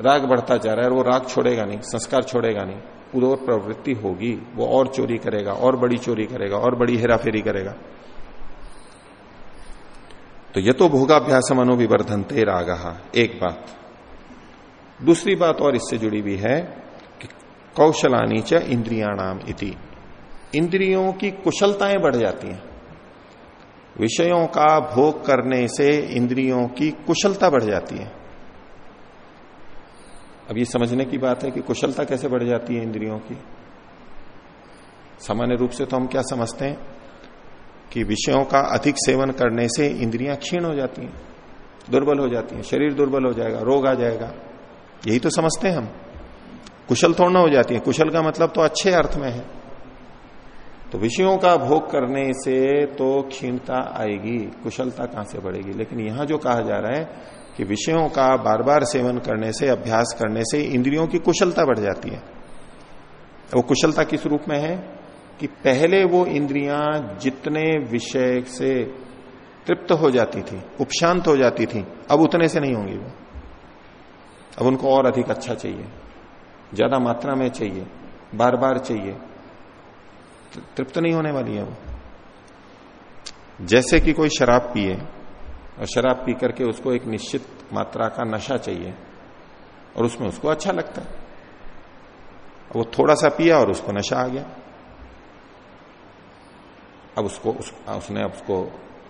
राग बढ़ता जा रहा है और वो राग छोड़ेगा नहीं, संस्कार छोड़ेगा नहीं पूरी प्रवृत्ति होगी, वो और चोरी करेगा, और बड़ी चोरी करेगा, और बड़ी हेराफेरी करेगा। तो ये तो भोगाभ्यास मनोविवर्धनते राग, एक बात। दूसरी बात और इससे जुड़ी हुई है कि कौशलानी च इंद्रियाणाम इति। इंद्रियों की कुशलताएँ बढ़ जाती हैं। विषयों का भोग करने से इंद्रियों की कुशलता बढ़ जाती है। अब ये समझने की बात है कि कुशलता कैसे बढ़ जाती है इंद्रियों की? सामान्य रूप से तो हम क्या समझते हैं कि विषयों का अधिक सेवन करने से इंद्रियाँ क्षीण हो जाती हैं, दुर्बल हो जाती हैं, शरीर दुर्बल हो जाएगा, रोग आ जाएगा। यही तो समझते हैं हम। कुशल थोड़ा हो जाती है। कुशल का मतलब तो अच्छे अर्थ में है। तो विषयों का भोग करने से तो क्षीणता आएगी, कुशलता कहाँ से बढ़ेगी? लेकिन यहाँ जो कहा जा रहा है कि विषयों का बार बार सेवन करने से, अभ्यास करने से इंद्रियों की कुशलता बढ़ जाती है। वो कुशलता किस रूप में है? कि पहले वो इंद्रियाँ जितने विषय से तृप्त हो जाती थी, उपशांत हो जाती थी, अब उतने से नहीं होंगी वो। अब उनको और अधिक अच्छा चाहिए, ज़्यादा मात्रा में चाहिए बार बार चाहिए। तृप्त नहीं होने वाली है वो। जैसे कि कोई शराब पिए और शराब पी करके उसको एक निश्चित मात्रा का नशा चाहिए और उसमें उसको अच्छा लगता है। वो थोड़ा सा पिया और उसको नशा आ गया। अब उसको उस, उसने उसको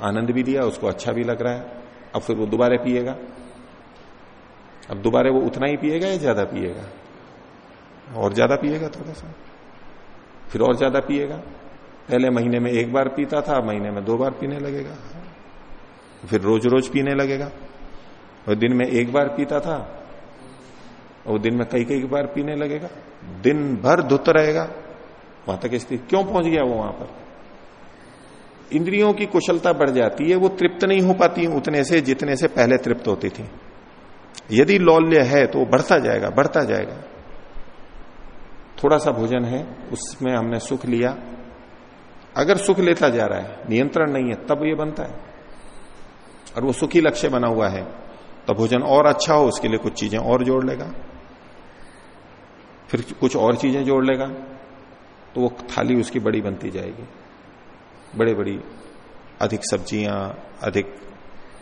आनंद भी दिया उसको अच्छा भी लग रहा है। अब फिर वो दोबारा पिएगा। अब दोबारा वो उतना ही पिएगा या ज़्यादा पिएगा? और ज़्यादा पिएगा थोड़ा सा फिर और ज़्यादा पिएगा। पहले महीने में एक बार पीता था, महीने में दो बार पीने लगेगा। फिर रोज रोज पीने लगेगा। और दिन में एक बार पीता था, और दिन में कई कई बार पीने लगेगा। दिन भर धुत रहेगा। वहाँ तक स्थिति क्यों पहुँच गया वो वहाँ पर? इंद्रियों की कुशलता बढ़ जाती है, वो तृप्त नहीं हो पाती उतने से, जितने से पहले तृप्त होती थी। यदि लौल्य है तो बढ़ता जाएगा बढ़ता जाएगा। थोड़ा सा भोजन है, उसमें हमने सुख लिया। अगर सुख लेता जा रहा है, नियंत्रण नहीं है, तब ये बनता है। और वो सुखी लक्ष्य बना हुआ है तो भोजन और अच्छा हो, उसके लिए कुछ चीज़ें और जोड़ लेगा। फिर कुछ और चीज़ें जोड़ लेगा तो वो थाली उसकी बड़ी बनती जाएगी। बड़े बड़ी अधिक सब्ज़ियाँ, अधिक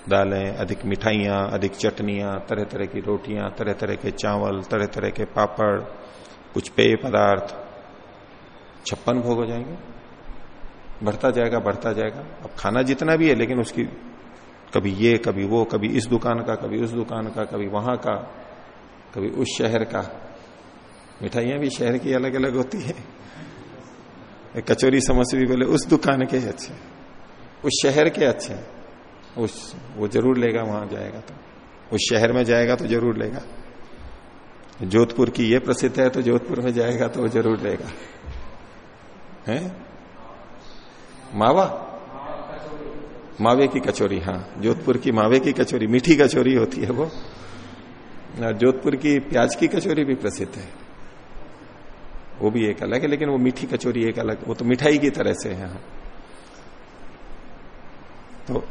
दालें, अधिक मिठाइयाँ, अधिक चटनियाँ तरह तरह की रोटियाँ तरह तरह के चावल तरह तरह के पापड़ कुछ पेय पदार्थ छप्पन भोग हो जाएँगे। बढ़ता जाएगा बढ़ता जाएगा। अब खाना जितना भी है, लेकिन उसकी कभी ये, कभी वो, कभी इस दुकान का, कभी उस दुकान का, कभी वहाँ का, कभी उस शहर का। मिठाइयाँ भी शहर की अलग अलग होती है। कचोरी समोसे भी बोले, उस दुकान के अच्छे उस शहर के अच्छे उस, वो ज़रूर लेगा, वहाँ जाएगा तो। उस शहर में जाएगा तो ज़रूर लेगा। जोधपुर की ये प्रसिद्ध है तो जोधपुर में जाएगा तो वो ज़रूर लेगा है? मावा? मावे की कचोरी हाँ। जोधपुर की मावे की कचोरी, मीठी कचोरी होती है वो। जोधपुर की प्याज की कचोरी भी प्रसिद्ध है। वो भी एक अलग है, लेकिन वो मीठी कचोरी एक अलग, वो तो मिठाई की तरह से है। तो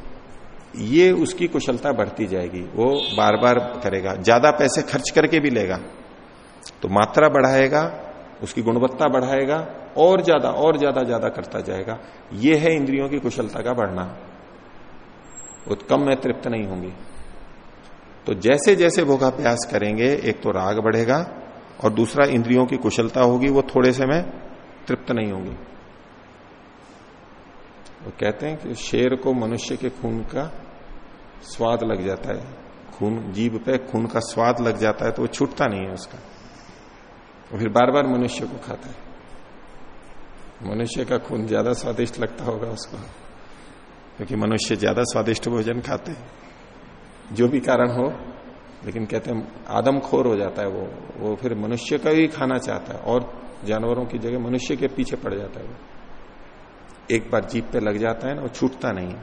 ये उसकी कुशलता बढ़ती जाएगी, वो बार बार करेगा। ज़्यादा पैसे खर्च करके भी लेगा तो मात्रा बढ़ाएगा, उसकी गुणवत्ता बढ़ाएगा, और ज़्यादा और ज़्यादा ज़्यादा करता जाएगा। ये है इंद्रियों की कुशलता का बढ़ना। वो कम में तृप्त नहीं होंगी। तो जैसे जैसे भोगाभ्यास करेंगे, एक तो राग बढ़ेगा, और दूसरा इंद्रियों की कुशलता होगी, वो थोड़े से में तृप्त नहीं होगी। वो कहते हैं कि शेर को मनुष्य के खून का स्वाद लग जाता है। खून, जीव पे खून का स्वाद लग जाता है तो वो छूटता नहीं है उसका। वो फिर बार बार मनुष्य को खाता है। मनुष्य का खून ज़्यादा स्वादिष्ट लगता होगा उसको। क्योंकि मनुष्य ज़्यादा स्वादिष्ट भोजन खाते हैं। जो भी कारण हो, लेकिन कहते हैं आदमखोर हो जाता है वो। वो फिर मनुष्य का ही खाना चाहता है और जानवरों की जगह मनुष्य के पीछे पड़ जाता है वो। एक बार जीप पे लग जाता है ना, वो छूटता नहीं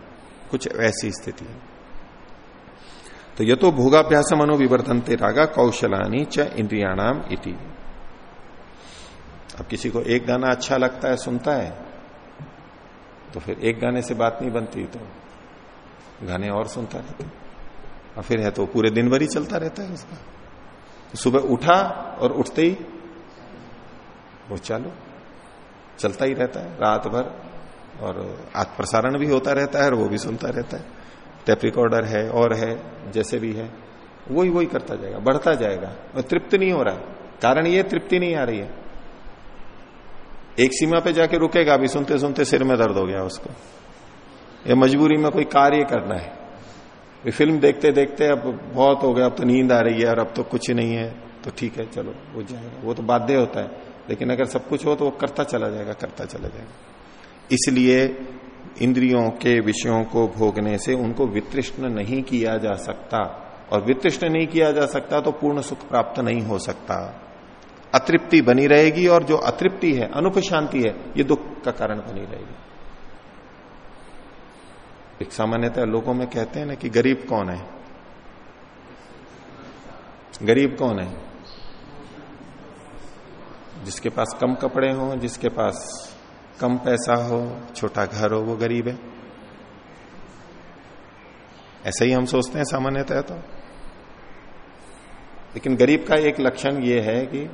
कुछ ऐसी स्थिति है। तो ये तो भोगाभ्यास मनोविवर्तनते रागा कौशलानी च इंद्रियाणाम इति। अब किसी को एक गाना अच्छा लगता है, सुनता है तो फिर एक गाने से बात नहीं बनती तो गाने और सुनता रहता और फिर है तो पूरे दिन भर ही चलता रहता है उसका। तो सुबह उठा और उठते ही वो चालू, चलता ही रहता है, रात भर और आत्म प्रसारण भी होता रहता है और वो भी सुनता रहता है। टेप रिकॉर्डर है, और है, जैसे भी है, वही वही करता जाएगा, बढ़ता जाएगा, और तृप्त नहीं हो रहा कारण ये, तृप्ति नहीं आ रही है। एक सीमा पे जाके रुकेगा, अभी सुनते सुनते सिर में दर्द हो गया उसको। या मजबूरी में कोई कार्य करना है। फ़िल्म देखते देखते अब बहुत हो गया, अब तो नींद आ रही है, और अब तो कुछ नहीं है तो ठीक है, चलो, वो जाएगा। वो तो बाध्य होता है, लेकिन अगर सब कुछ हो तो वो करता चला जाएगा, करता चला जाएगा। इसलिए इंद्रियों के विषयों को भोगने से उनको वितृष्ण नहीं किया जा सकता। और वितृष्ण नहीं किया जा सकता तो पूर्ण सुख प्राप्त नहीं हो सकता। अतृप्ति बनी रहेगी और जो अतृप्ति है अनुप शांति है, ये दुख का कारण बनी रहेगी। एक सामान्यतः लोगों में कहते हैं ना कि गरीब कौन है? गरीब कौन है? जिसके पास कम कपड़े हों, जिसके पास कम पैसा हो, छोटा घर हो, वो गरीब है। ऐसा ही हम सोचते हैं सामान्यतः तो। लेकिन गरीब का एक लक्षण ये है कि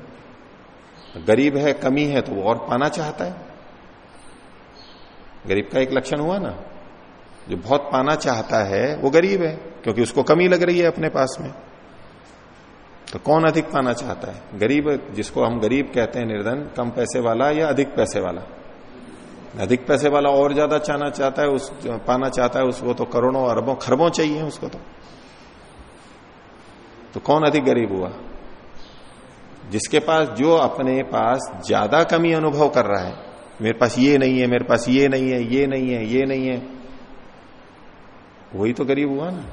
गरीब है, कमी है तो वो और पाना चाहता है। गरीब का एक लक्षण हुआ ना, जो बहुत पाना चाहता है, वो गरीब है, क्योंकि उसको कमी लग रही है अपने पास में। तो कौन अधिक पाना चाहता है? गरीब, जिसको हम गरीब कहते हैं निर्धन, कम पैसे वाला या अधिक पैसे वाला? अधिक पैसे वाला और ज़्यादा चाहना चाहता है, उस, पाना चाहता है, उसको तो करोड़ों अरबों, खरबों चाहिए उसको तो। तो कौन अधिक गरीब हुआ? जिसके पास, जो अपने पास ज़्यादा कमी अनुभव कर रहा है, मेरे पास ये नहीं है, मेरे पास ये नहीं है, ये नहीं है, ये नहीं है, वही तो गरीब हुआ ना।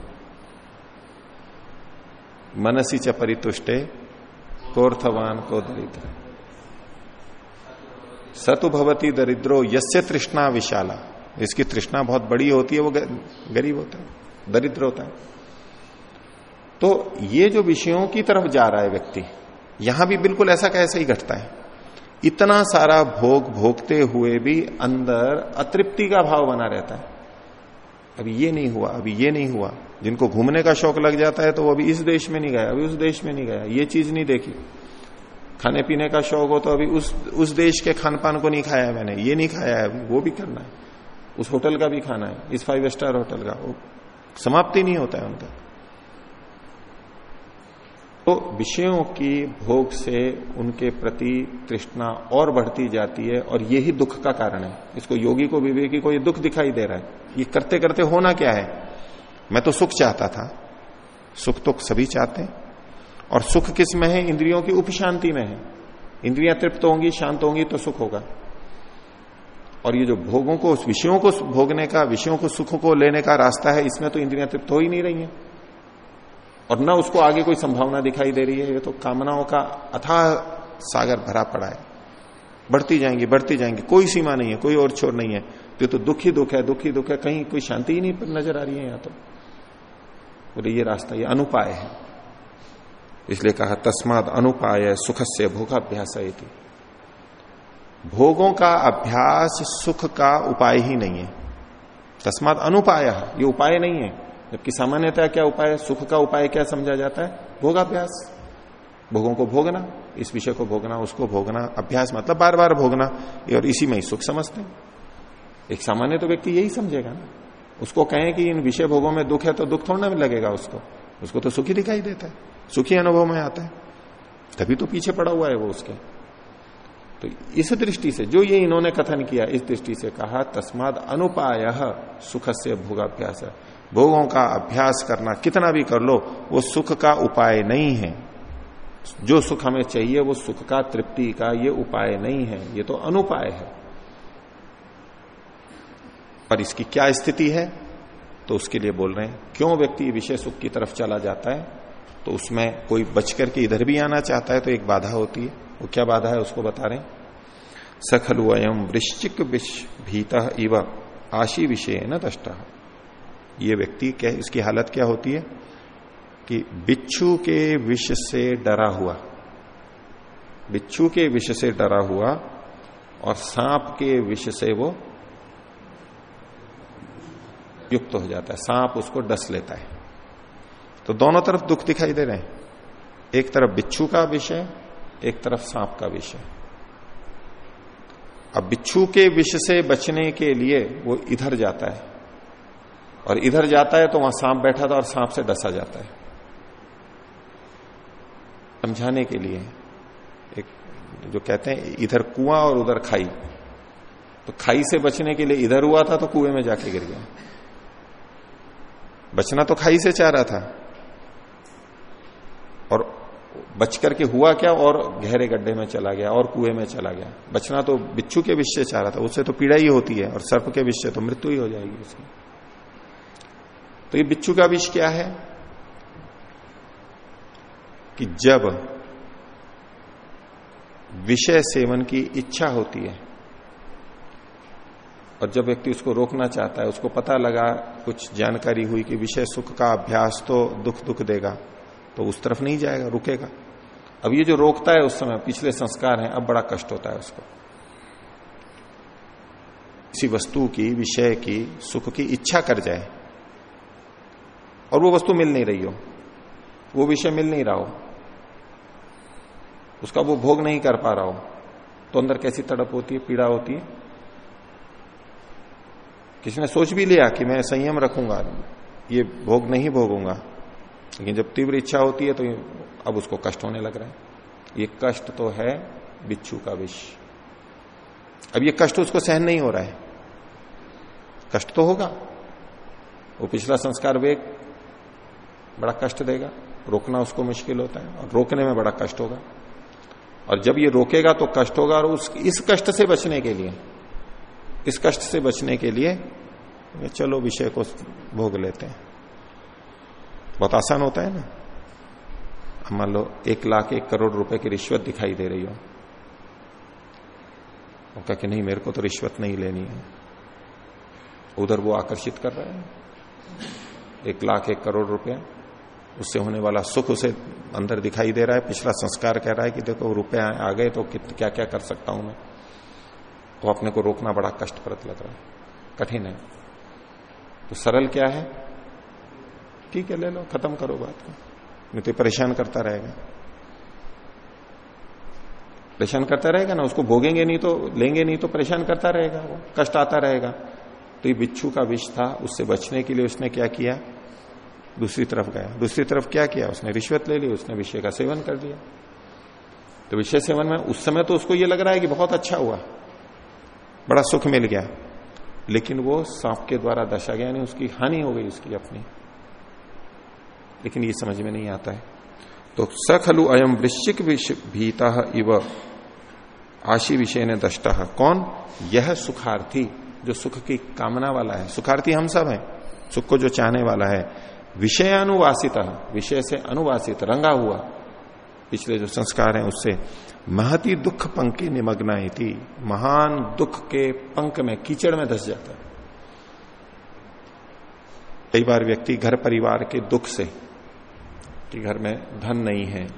मनसी च परितुष्टे कोर्थवान को दरिद्र। सतु भवती दरिद्रो, यस्य तृष्णा विशाला। इसकी तृष्णा बहुत बड़ी होती है, वो गरीब होता है, दरिद्र होता है। तो ये जो विषयों की तरफ़ जा रहा है व्यक्ति, यहाँ भी बिल्कुल ऐसा कैसा ही घटता है। इतना सारा भोग भोगते हुए भी अंदर अतृप्ति का भाव बना रहता है। अभी ये नहीं हुआ, अभी ये नहीं हुआ। जिनको घूमने का शौक लग जाता है तो वो अभी इस देश में नहीं गया, अभी उस देश में नहीं गया, ये चीज़ नहीं देखी। खाने पीने का शौक हो तो अभी उस उस देश के खान पान को नहीं खाया है मैंने, ये नहीं खाया है, वो भी करना है। उस होटल का भी खाना है, इस फाइव स्टार होटल का, वो समाप्ति नहीं होता है उनका। तो विषयों की भोग से उनके प्रति तृष्णा और बढ़ती जाती है और यही दुख का कारण है। इसको योगी को विवेकी को ये दुख दिखाई दे रहा है, ये करते करते होना क्या है? मैं तो सुख चाहता था, सुख तो सभी चाहते हैं। और सुख किसमें है? इंद्रियों की उपशांति में है। इंद्रियाँ तृप्त होंगी शांत होंगी तो सुख होगा। और ये जो भोगों को विषयों को भोगने का विषयों को सुख को लेने का रास्ता है इसमें तो इंद्रियाँ तृप्त हो ही नहीं रही है। और न उसको आगे कोई संभावना दिखाई दे रही है ये तो कामनाओं का अथाह सागर भरा पड़ा है। बढ़ती जाएँगी बढ़ती जाएँगी कोई सीमा नहीं है कोई और छोर नहीं है। तो, तो दुख दुख है दुख दुख है कहीं कोई शांति ही नहीं नज़र आ रही है यहाँ तो। बोले ये रास्ता ये अनुपाय है। इसलिए कहा, तस्माद अनुपाय सुख से भोगाभ्यास भोगों का अभ्यास सुख का उपाय ही नहीं है। तस्माद अनुपाय, ये उपाय नहीं है। जबकि सामान्यतः क्या उपाय, सुख का उपाय क्या समझा जाता है? भोगाभ्यास। भोगों को भोगना, इस विषय को भोगना, उसको भोगना, अभ्यास मतलब बार बार भोगना और इसी में ही सुख समझते हैं। एक सामान्य तो व्यक्ति यही समझेगा ना। उसको कहें कि इन विषय भोगों में दुख है तो दुख थोड़ा लगेगा उसको। उसको तो सुखी दिखाई देता है। सुखी अनुभव में आता है। तभी तो पीछे पड़ा हुआ है वो उसके। तो इस दृष्टि से, जो ये इन्होंने कथन किया, इस दृष्टि से कहा, तस्माद अनुपाय सुख से भोगाभ्यास। भोगों का अभ्यास करना, कितना भी कर लो, वो सुख का उपाय नहीं है। जो सुख हमें चाहिए, वो सुख का, तृप्ति का, ये उपाय नहीं है। ये तो अनुपाय है। पर इसकी क्या स्थिति है? तो उसके लिए बोल रहे हैं, क्यों व्यक्ति विषय सुख की तरफ़ चला जाता है? तो उसमें कोई बचकर के इधर भी आना चाहता है तो एक बाधा होती है। वो क्या बाधा है उसको बता रहे सखलु अयम वृश्चिक विष भीत इव आशी विषय न दष्टा ये व्यक्ति क्या, इसकी हालत क्या होती है? कि बिच्छू के विष से डरा हुआ, बिच्छू के विष से डरा हुआ और सांप के विष से वो युक्त हो जाता है। सांप उसको डस लेता है। तो दोनों तरफ़ दुख दिखाई दे रहे हैं। एक तरफ़ बिच्छू का विषय, एक तरफ़ सांप का विषय। अब बिच्छू के विष से बचने के लिए वो इधर जाता है। और इधर जाता है तो वहाँ सांप बैठा था और सांप से डसा जाता है। समझाने के लिए एक जो कहते हैं, इधर कुआँ और उधर खाई। तो खाई से बचने के लिए इधर हुआ था तो कुएँ में जाके गिर गया। बचना तो खाई से चाह रहा था। और बच करके हुआ क्या और गहरे गड्ढे में चला गया और कुएँ में चला गया? बचना तो बिच्छू के विषय चाह रहा था, उससे तो पीड़ा ही होती है और सर्प के विषय तो मृत्यु ही हो जाएगी उसकी। तो ये बिच्छू का विष क्या है? कि जब विषय सेवन की इच्छा होती है और जब व्यक्ति उसको रोकना चाहता है, उसको पता लगा, कुछ जानकारी हुई कि विषय सुख का अभ्यास तो दुख दुख देगा तो उस तरफ़ नहीं जाएगा, रुकेगा। अब ये जो रोकता है उस समय, पिछले संस्कार हैं, अब बड़ा कष्ट होता है उसको। किसी वस्तु की, विषय की, सुख की इच्छा कर जाए। और वो वस्तु मिल नहीं रही हो। वो विषय मिल नहीं रहा हो। उसका वो भोग नहीं कर पा रहा हो। तो अंदर कैसी तड़प होती है, पीड़ा होती है? किसी ने सोच भी लिया कि मैं संयम रखूँगा, ये भोग नहीं भोगूँगा। लेकिन जब तीव्र इच्छा होती है तो अब उसको कष्ट होने लग रहा है। ये कष्ट तो है बिच्छू का विष। अब ये कष्ट उसको सहन नहीं हो रहा है। कष्ट तो होगा। वो पिछला संस्कार वेग बड़ा कष्ट देगा। रोकना उसको मुश्किल होता है और रोकने में बड़ा कष्ट होगा। और जब ये रोकेगा तो कष्ट होगा और उस इस कष्ट से बचने के लिए। इस कष्ट से बचने के लिए चलो विषय को भोग लेते हैं। बहुत आसान होता है ना? मान लो, एक लाख एक करोड़ रुपए की रिश्वत दिखाई दे रही हो। वो कहा कि नहीं, मेरे को तो रिश्वत नहीं लेनी है। उधर वो आकर्षित कर रहा है। एक लाख एक करोड़ रुपया उससे होने वाला सुख उसे अंदर दिखाई दे रहा है। पिछला संस्कार कह रहा है कि देखो, रुपए आ गए तो क्या क्या कर सकता हूँ मैं? तो अपने को रोकना बड़ा कष्टप्रद लग रहा है। कठिन है। तो सरल क्या है? ठीक है, ले लो, खत्म करो बात। को नहीं तो परेशान करता रहेगा। परेशान करता रहेगा ना, उसको भोगेंगे नहीं तो लेंगे नहीं तो परेशान करता रहेगा वो, कष्ट आता रहेगा। तो ये बिच्छू का विष था, उससे बचने के लिए उसने क्या किया? दूसरी तरफ़ गया। दूसरी तरफ़ क्या किया? उसने रिश्वत ले ली, उसने विषय का सेवन कर दिया। तो विषय सेवन में उस समय तो उसको ये लग रहा है कि बहुत अच्छा हुआ। बड़ा सुख मिल गया। लेकिन वो सांप के द्वारा दशा गया नहीं उसकी हानि हो गई उसकी अपनी। लेकिन ये समझ में नहीं आता है। तो सखलु अयम वृश्चिक भीता इव आशी विषय ने दष्टा। कौन? यह सुखार्थी, जो सुख की कामना वाला है। सुखार्थी हम सब हैं। सुख को जो चाहने वाला है। विषय अनुवासित विषय से अनुवासित, रंगा हुआ। पिछले जो संस्कार हैं उससे। महती दुख पंक्ति निमग्ना थी महान दुख के पंख में कीचड़ में धस जाता है। कई बार व्यक्ति घर परिवार के दुख से कि घर में धन नहीं है,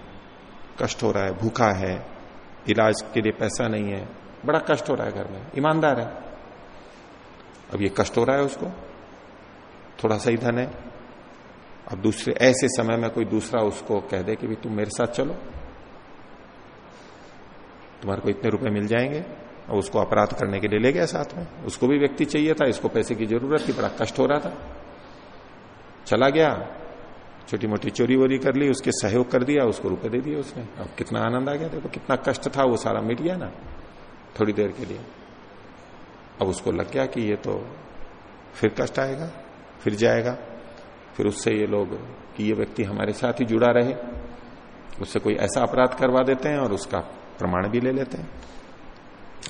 कष्ट हो रहा है, भूखा है, इलाज के लिए पैसा नहीं है, बड़ा कष्ट हो रहा है घर में, ईमानदार है। अब ये कष्ट हो रहा है उसको, थोड़ा सा ही धन है। अब दूसरे, ऐसे समय में कोई दूसरा उसको कह दे कि भी तुम मेरे साथ चलो, तुम्हारे को इतने रुपए मिल जाएँगे और उसको अपराध करने के लिए ले गया साथ में। उसको भी व्यक्ति चाहिए था, इसको पैसे की ज़रूरत थी, बड़ा कष्ट हो रहा था। चला गया छोटी मोटी चोरी वोरी कर ली, उसके सहयोग कर दिया, उसको रुपए दे दिए उसने। अब कितना आनंद आ गया, देखो कितना कष्ट था वो सारा मिट गया ना, थोड़ी देर के लिए। अब उसको लग गया कि ये तो फिर कष्ट आएगा, फिर जाएगा, फिर उससे ये लोग कि ये व्यक्ति हमारे साथ ही जुड़ा रहे, उससे कोई ऐसा अपराध करवा देते हैं और उसका प्रमाण भी ले लेते हैं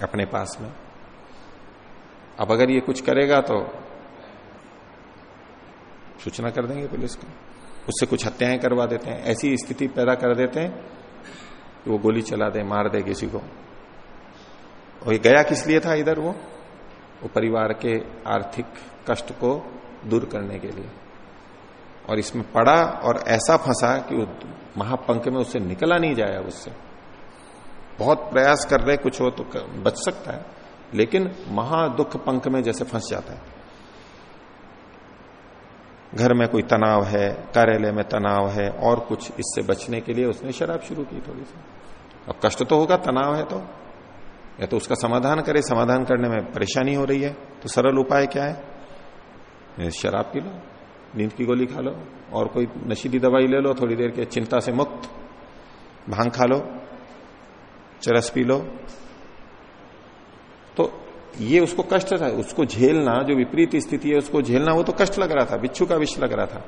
अपने पास में। अब अगर ये कुछ करेगा तो सूचना कर देंगे पुलिस को। उससे कुछ हत्याएँ करवा देते हैं, ऐसी स्थिति पैदा कर देते हैं कि वो गोली चला दे, मार दे किसी को। और ये गया किस लिए था इधर वो? वो परिवार के आर्थिक कष्ट को दूर करने के लिए। और इसमें पड़ा और ऐसा फंसा कि महापंख में उससे निकला नहीं जाया उससे। बहुत प्रयास कर रहे, कुछ हो तो बच सकता है, लेकिन महादुख पंख में जैसे फंस जाता है। घर में कोई तनाव है, कार्यालय में तनाव है, और कुछ इससे बचने के लिए उसने शराब शुरू की थोड़ी सी। अब कष्ट तो होगा, तनाव है तो। या तो उसका समाधान करे, समाधान करने में परेशानी हो रही है तो सरल उपाय क्या है? शराब पी लो, नींद की गोली खा लो, और कोई नशीली दवाई ले लो, थोड़ी देर के चिंता से मुक्त, भाँग खा लो, चरस पी लो। तो ये उसको कष्ट था, उसको झेलना जो विपरीत स्थिति है, उसको झेलना वो तो कष्ट लग रहा था, बिच्छू का विष लग रहा था।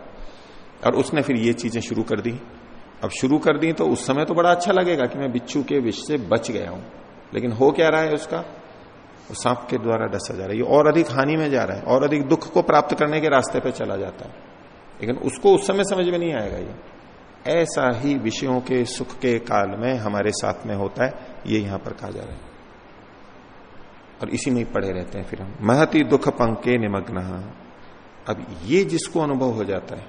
और उसने फिर ये चीज़ें शुरू कर दी। अब शुरू कर दी तो उस समय तो बड़ा अच्छा लगेगा कि मैं बिच्छू के विष से बच गया हूँ। लेकिन हो क्या रहा है उसका? सांप के द्वारा डसा जा रहा है। ये और अधिक हानि में जा रहा है, और अधिक दुख को प्राप्त करने के रास्ते पर चला जाता है। लेकिन उसको उस समय समझ में नहीं आएगा ये। ऐसा ही विषयों के सुख के काल में हमारे साथ में होता है, ये यहाँ पर कहा जा रहा है। और इसी में ही पड़े रहते हैं फिर हम। महती दुख पंके निमग्न। अब ये जिसको अनुभव हो जाता है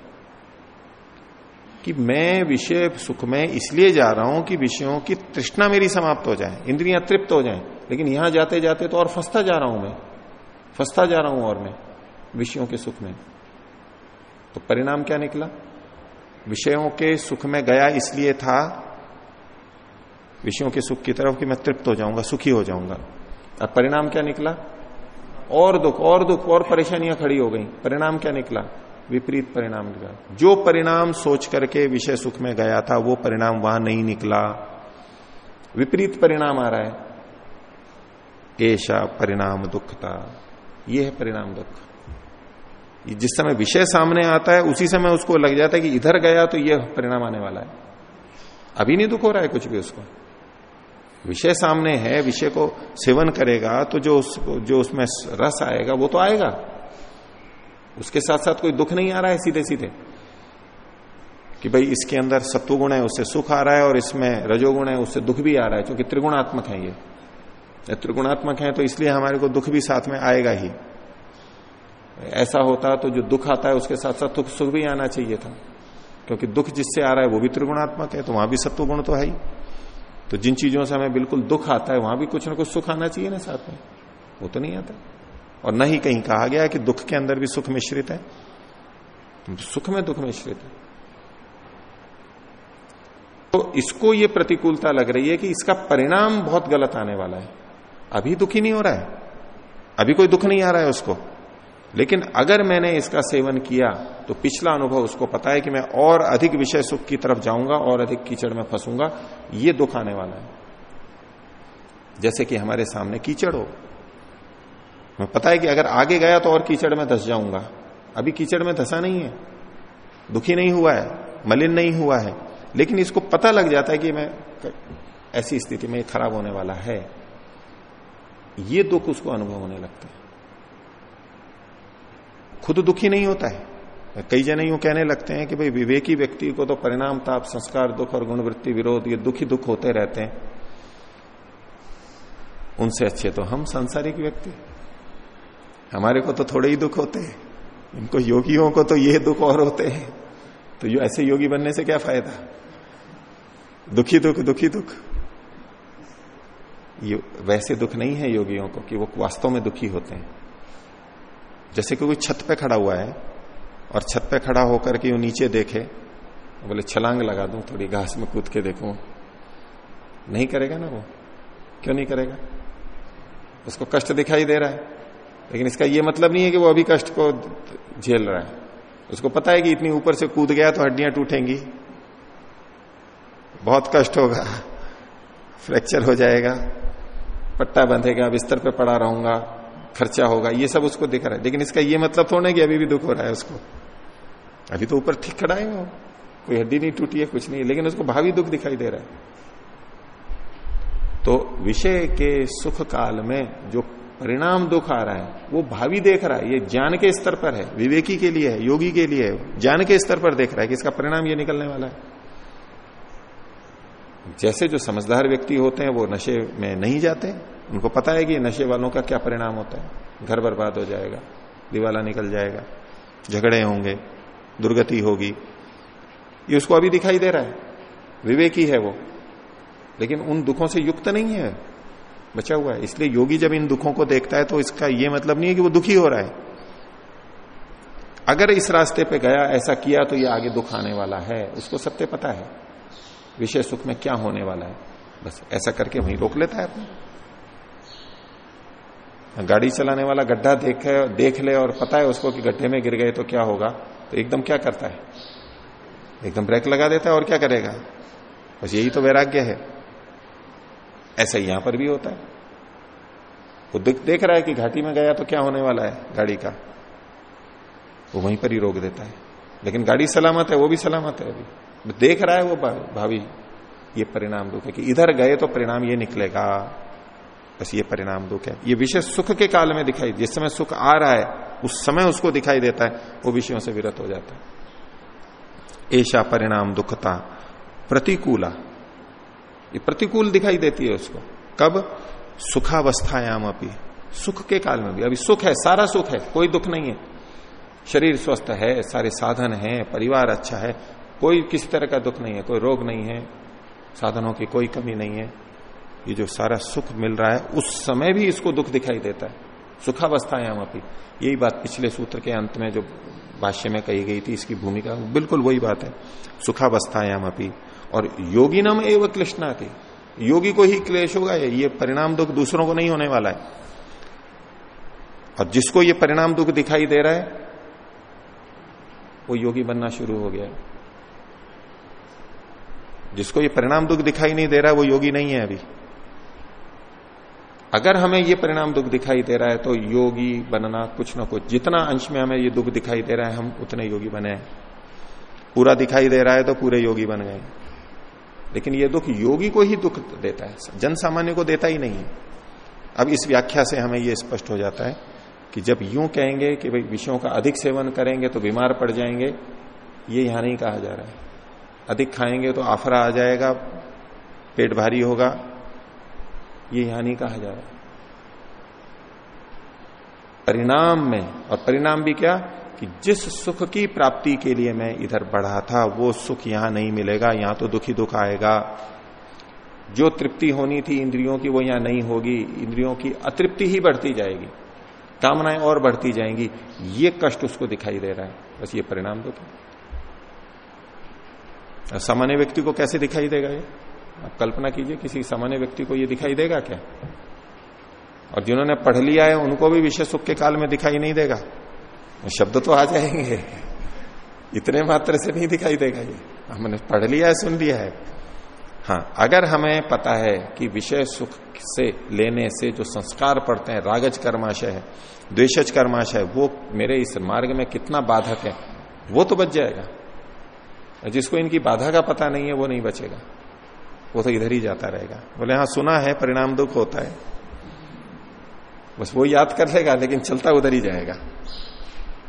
कि मैं विषय सुख में इसलिए जा रहा हूँ कि विषयों की तृष्णा मेरी समाप्त हो जाए, इंद्रियाँ तृप्त हो जाए, लेकिन यहाँ जाते जाते तो और फंसता जा रहा हूँ मैं, फंसता जा रहा हूँ और मैं विषयों के सुख में। तो परिणाम क्या निकला? विषयों के सुख में गया इसलिए था, विषयों के सुख की तरफ़ कि मैं तृप्त हो जाऊँगा, सुखी हो जाऊँगा। और परिणाम क्या निकला? और दुख और दुख, और परेशानियाँ खड़ी हो गई। परिणाम क्या निकला? विपरीत परिणाम निकला। जो परिणाम सोच करके विषय सुख में गया था, वो परिणाम वहाँ नहीं निकला। विपरीत परिणाम आ रहा है। ऐसा परिणाम दुख था। यह है परिणाम दुख। जिस समय विषय सामने आता है, उसी समय उसको लग जाता है कि इधर गया तो यह परिणाम आने वाला है। अभी नहीं दुख हो रहा है कुछ भी उसको। विषय सामने है, विषय को सेवन करेगा तो जो उसको जो उसमें रस आएगा, वो तो आएगा। उसके साथ साथ कोई दुख नहीं आ रहा है सीधे सीधे कि भाई इसके अंदर सत्वगुण है, उससे सुख आ रहा है, और इसमें रजोगुण है, उससे दुख भी आ रहा है, क्योंकि त्रिगुणात्मक है ये। त्रिगुणात्मक है तो इसलिए हमारे को दुख भी साथ में आएगा ही। ऐसा होता तो जो दुख आता है, उसके साथ साथ सुख भी आना चाहिए था। क्योंकि दुख जिससे आ रहा है, वो भी त्रिगुणात्मक है तो वहाँ भी सत्व गुण तो है ही। तो जिन चीज़ों से हमें बिल्कुल दुख आता है, वहाँ भी कुछ ना कुछ सुख आना चाहिए ना साथ में। वो तो नहीं आता। और न ही कहीं कहा गया है कि दुख के अंदर भी सुख मिश्रित है। सुख में दुख मिश्रित है। तो इसको ये प्रतिकूलता लग रही है कि इसका परिणाम बहुत गलत आने वाला है। अभी दुखी नहीं हो रहा है। अभी कोई दुख नहीं आ रहा है उसको। लेकिन अगर मैंने इसका सेवन किया तो पिछला अनुभव उसको पता है कि मैं और अधिक विषय सुख की तरफ़ जाऊँगा और अधिक कीचड़ में फंसूँगा। ये दुख आने वाला है। जैसे कि हमारे सामने कीचड़ हो। मैं पता है कि अगर आगे गया तो और कीचड़ में धस जाऊँगा। अभी कीचड़ में धसा नहीं है। दुखी नहीं हुआ है। मलिन नहीं हुआ है। लेकिन इसको पता लग जाता है कि मैं ऐसी स्थिति में खराब होने वाला है। ये दुख उसको अनुभव होने लगता है। खुद दुखी नहीं होता है। कई जने यूँ कहने लगते हैं कि भाई विवेकी व्यक्ति को तो परिणाम, ताप, संस्कार, दुख और गुणवृत्ति, विरोध, ये दुखी दुख होते रहते हैं। उनसे अच्छे तो हम सांसारिक व्यक्ति हमारे को तो थोड़े ही दुख होते हैं। इनको योगियों को तो ये दुख और होते हैं। तो यो, ऐसे योगी बनने से क्या फ़ायदा? दुखी दुख दुखी दुख। ये, वैसे दुख नहीं है योगियों को कि वो वास्तव में दुखी होते हैं। जैसे कि कोई छत पे खड़ा हुआ है और छत पे खड़ा होकर के वो नीचे देखे बोले, छलांग लगा दू, थोड़ी घास में कूद के देखूँ। नहीं करेगा ना वो? क्यों नहीं करेगा? उसको कष्ट दिखाई दे रहा है। लेकिन इसका ये मतलब नहीं है कि वो अभी कष्ट को झेल रहा है। उसको पता है कि इतनी ऊपर से कूद गया तो हड्डियाँ टूटेंगी। बहुत कष्ट होगा। फ्रैक्चर हो जाएगा। पट्टा बंधेगा, बिस्तर पे पड़ा रहूँगा। खर्चा होगा, ये सब उसको दिख रहा है। लेकिन इसका ये मतलब थोड़ा है कि अभी भी दुख हो रहा है उसको। अभी तो ऊपर ठीक खड़ा है वो। कोई हड्डी नहीं टूटी है, कुछ नहीं लेकिन उसको भावी दुख दिखाई दे रहा है। तो विषय के सुख काल में जो परिणाम दुख आ रहा है, वो भावी देख रहा है। ये ज्ञान के स्तर पर है, विवेकी के लिए है, योगी के लिए है। ज्ञान के स्तर पर देख रहा है कि इसका परिणाम ये निकलने वाला है। जैसे जो समझदार व्यक्ति होते हैं, वो नशे में नहीं जाते उनको पता है कि नशे वालों का क्या परिणाम होता है। घर बर्बाद हो जाएगा, दिवाला निकल जाएगा, झगड़े होंगे, दुर्गति होगी। ये उसको अभी दिखाई दे रहा है। विवेकी है वो। लेकिन उन दुखों से युक्त नहीं है। बचा हुआ है। इसलिए योगी जब इन दुखों को देखता है तो इसका यह मतलब नहीं है कि वो दुखी हो रहा है। अगर इस रास्ते पे गया, ऐसा किया तो ये आगे दुख आने वाला है। उसको सत्य पता है। विषय सुख में क्या होने वाला है। बस ऐसा करके वहीं रोक लेता है अपने। गाड़ी चलाने वाला गड्ढा देखे देख ले और पता है उसको कि गड्ढे में गिर गए तो क्या होगा? तो एकदम क्या करता है? एकदम ब्रेक लगा देता है और क्या करेगा? बस यही तो वैराग्य है। ऐसा ही यहाँ पर भी होता है। वो देख रहा है कि घाटी में गया तो क्या होने वाला है गाड़ी का? वो वहीं पर ही रोक देता है। लेकिन गाड़ी सलामत है, वो भी सलामत है अभी। देख रहा है वो भावी ये परिणाम है कि इधर गए तो परिणाम ये निकलेगा। बस ये परिणाम दुख है। ये विषय सुख के काल में दिखाई, जिस समय सुख आ रहा है, उस समय उसको दिखाई देता है, वो विषयों से विरत हो जाता है। ऐसा परिणाम दुखता प्रतिकूला। ये प्रतिकूल दिखाई देती है उसको। कब? सुखावस्थायाम अभी सुख के काल में भी। अभी सुख है, सारा सुख है, कोई दुख नहीं है। शरीर स्वस्थ है, सारे साधन है, परिवार अच्छा है, कोई किसी तरह का दुख नहीं है, कोई रोग नहीं है, साधनों की कोई कमी नहीं है। ये जो सारा सुख मिल रहा है, उस समय भी इसको दुख दिखाई देता है। सुखावस्थायाम अपनी यही बात पिछले सूत्र के अंत में जो भाष्य में कही गई थी, इसकी भूमिका, बिल्कुल वही बात है। सुखावस्थायाम अपनी और योगी नम एवं क्लिष्णा थी योगी को ही क्लेश होगा ये परिणाम दुख दूसरों को नहीं होने वाला है। और जिसको ये परिणाम दुख दिखाई दे रहा है, वो योगी बनना शुरू हो गया है। जिसको ये परिणाम दुख दिखाई नहीं दे रहा है, वो योगी नहीं है अभी। अगर हमें ये परिणाम दुख दिखाई दे रहा है तो योगी बनना कुछ ना कुछ। जितना अंश में हमें ये दुख दिखाई दे रहा है, हम उतने योगी बने पूरा दिखाई दे रहा है तो पूरे योगी बन गए। लेकिन ये दुख योगी को ही दुख देता है, जन सामान्य को देता ही नहीं। है अब इस व्याख्या से हमें यह स्पष्ट हो जाता है कि जब यूँ कहेंगे कि भाई विषयों का अधिक सेवन करेंगे तो बीमार पड़ जाएँगे, ये यहाँ नहीं कहा जा रहा है। अधिक खाएँगे तो आफरा आ जाएगा, पेट भारी होगा ये यहाँ नहीं कहा जा रहा परिणाम में, और परिणाम भी क्या? कि जिस सुख की प्राप्ति के लिए मैं इधर बढ़ा था, वो सुख यहाँ नहीं मिलेगा, यहाँ तो दुखी दुख आएगा। जो तृप्ति होनी थी इंद्रियों की, वो यहाँ नहीं होगी। इंद्रियों की अतृप्ति ही बढ़ती जाएगी। कामनाएँ और बढ़ती जाएँगी। ये कष्ट उसको दिखाई दे रहा है। बस ये परिणाम दुख है सामान्य व्यक्ति को कैसे दिखाई देगा ये? आप कल्पना कीजिए, किसी सामान्य व्यक्ति को ये दिखाई देगा क्या? और जिन्होंने पढ़ लिया है, उनको भी विषय सुख के काल में दिखाई नहीं देगा। शब्द तो आ जाएँगे। इतने मात्र से नहीं दिखाई देगा ये। हमने पढ़ लिया है, सुन लिया है। हाँ अगर हमें पता है कि विषय सुख से लेने से जो संस्कार पड़ते हैं, रागज कर्माशय है, द्वेषज कर्माशय है, वो मेरे इस मार्ग में कितना बाधक है, वो तो बच जाएगा। जिसको इनकी बाधा का पता नहीं है, वो नहीं बचेगा। वो तो इधर ही जाता रहेगा। बोले हाँ सुना है, परिणाम दुख होता है। बस वो याद कर लेगा, लेकिन चलता उधर ही जाएगा।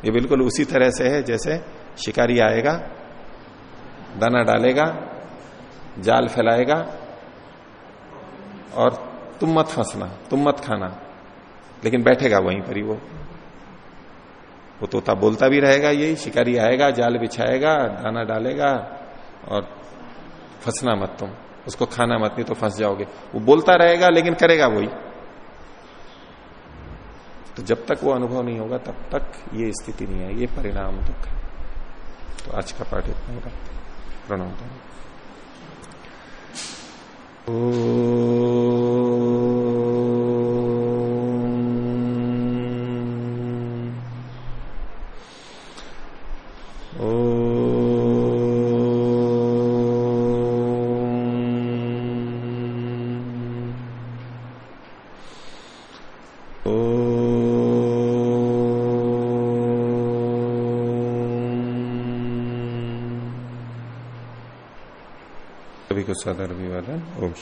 ये बिल्कुल उसी तरह से है, जैसे शिकारी आएगा, दाना डालेगा, जाल फैलाएगा, और तुम मत फंसना, तुम मत खाना। लेकिन बैठेगा वहीं पर ही वो। वो तोता बोलता भी रहेगा यही शिकारी आएगा, जाल बिछाएगा, दाना डालेगा, और फंसना मत तुम। उसको खाना मत नहीं तो फंस जाओगे। वो बोलता रहेगा, लेकिन करेगा वही। तो जब तक वो अनुभव नहीं होगा, तब तक ये स्थिति नहीं है ये परिणाम दुख है। तो आज का पाठ इतना होगा प्रणव सभी को सदर विवादन ओम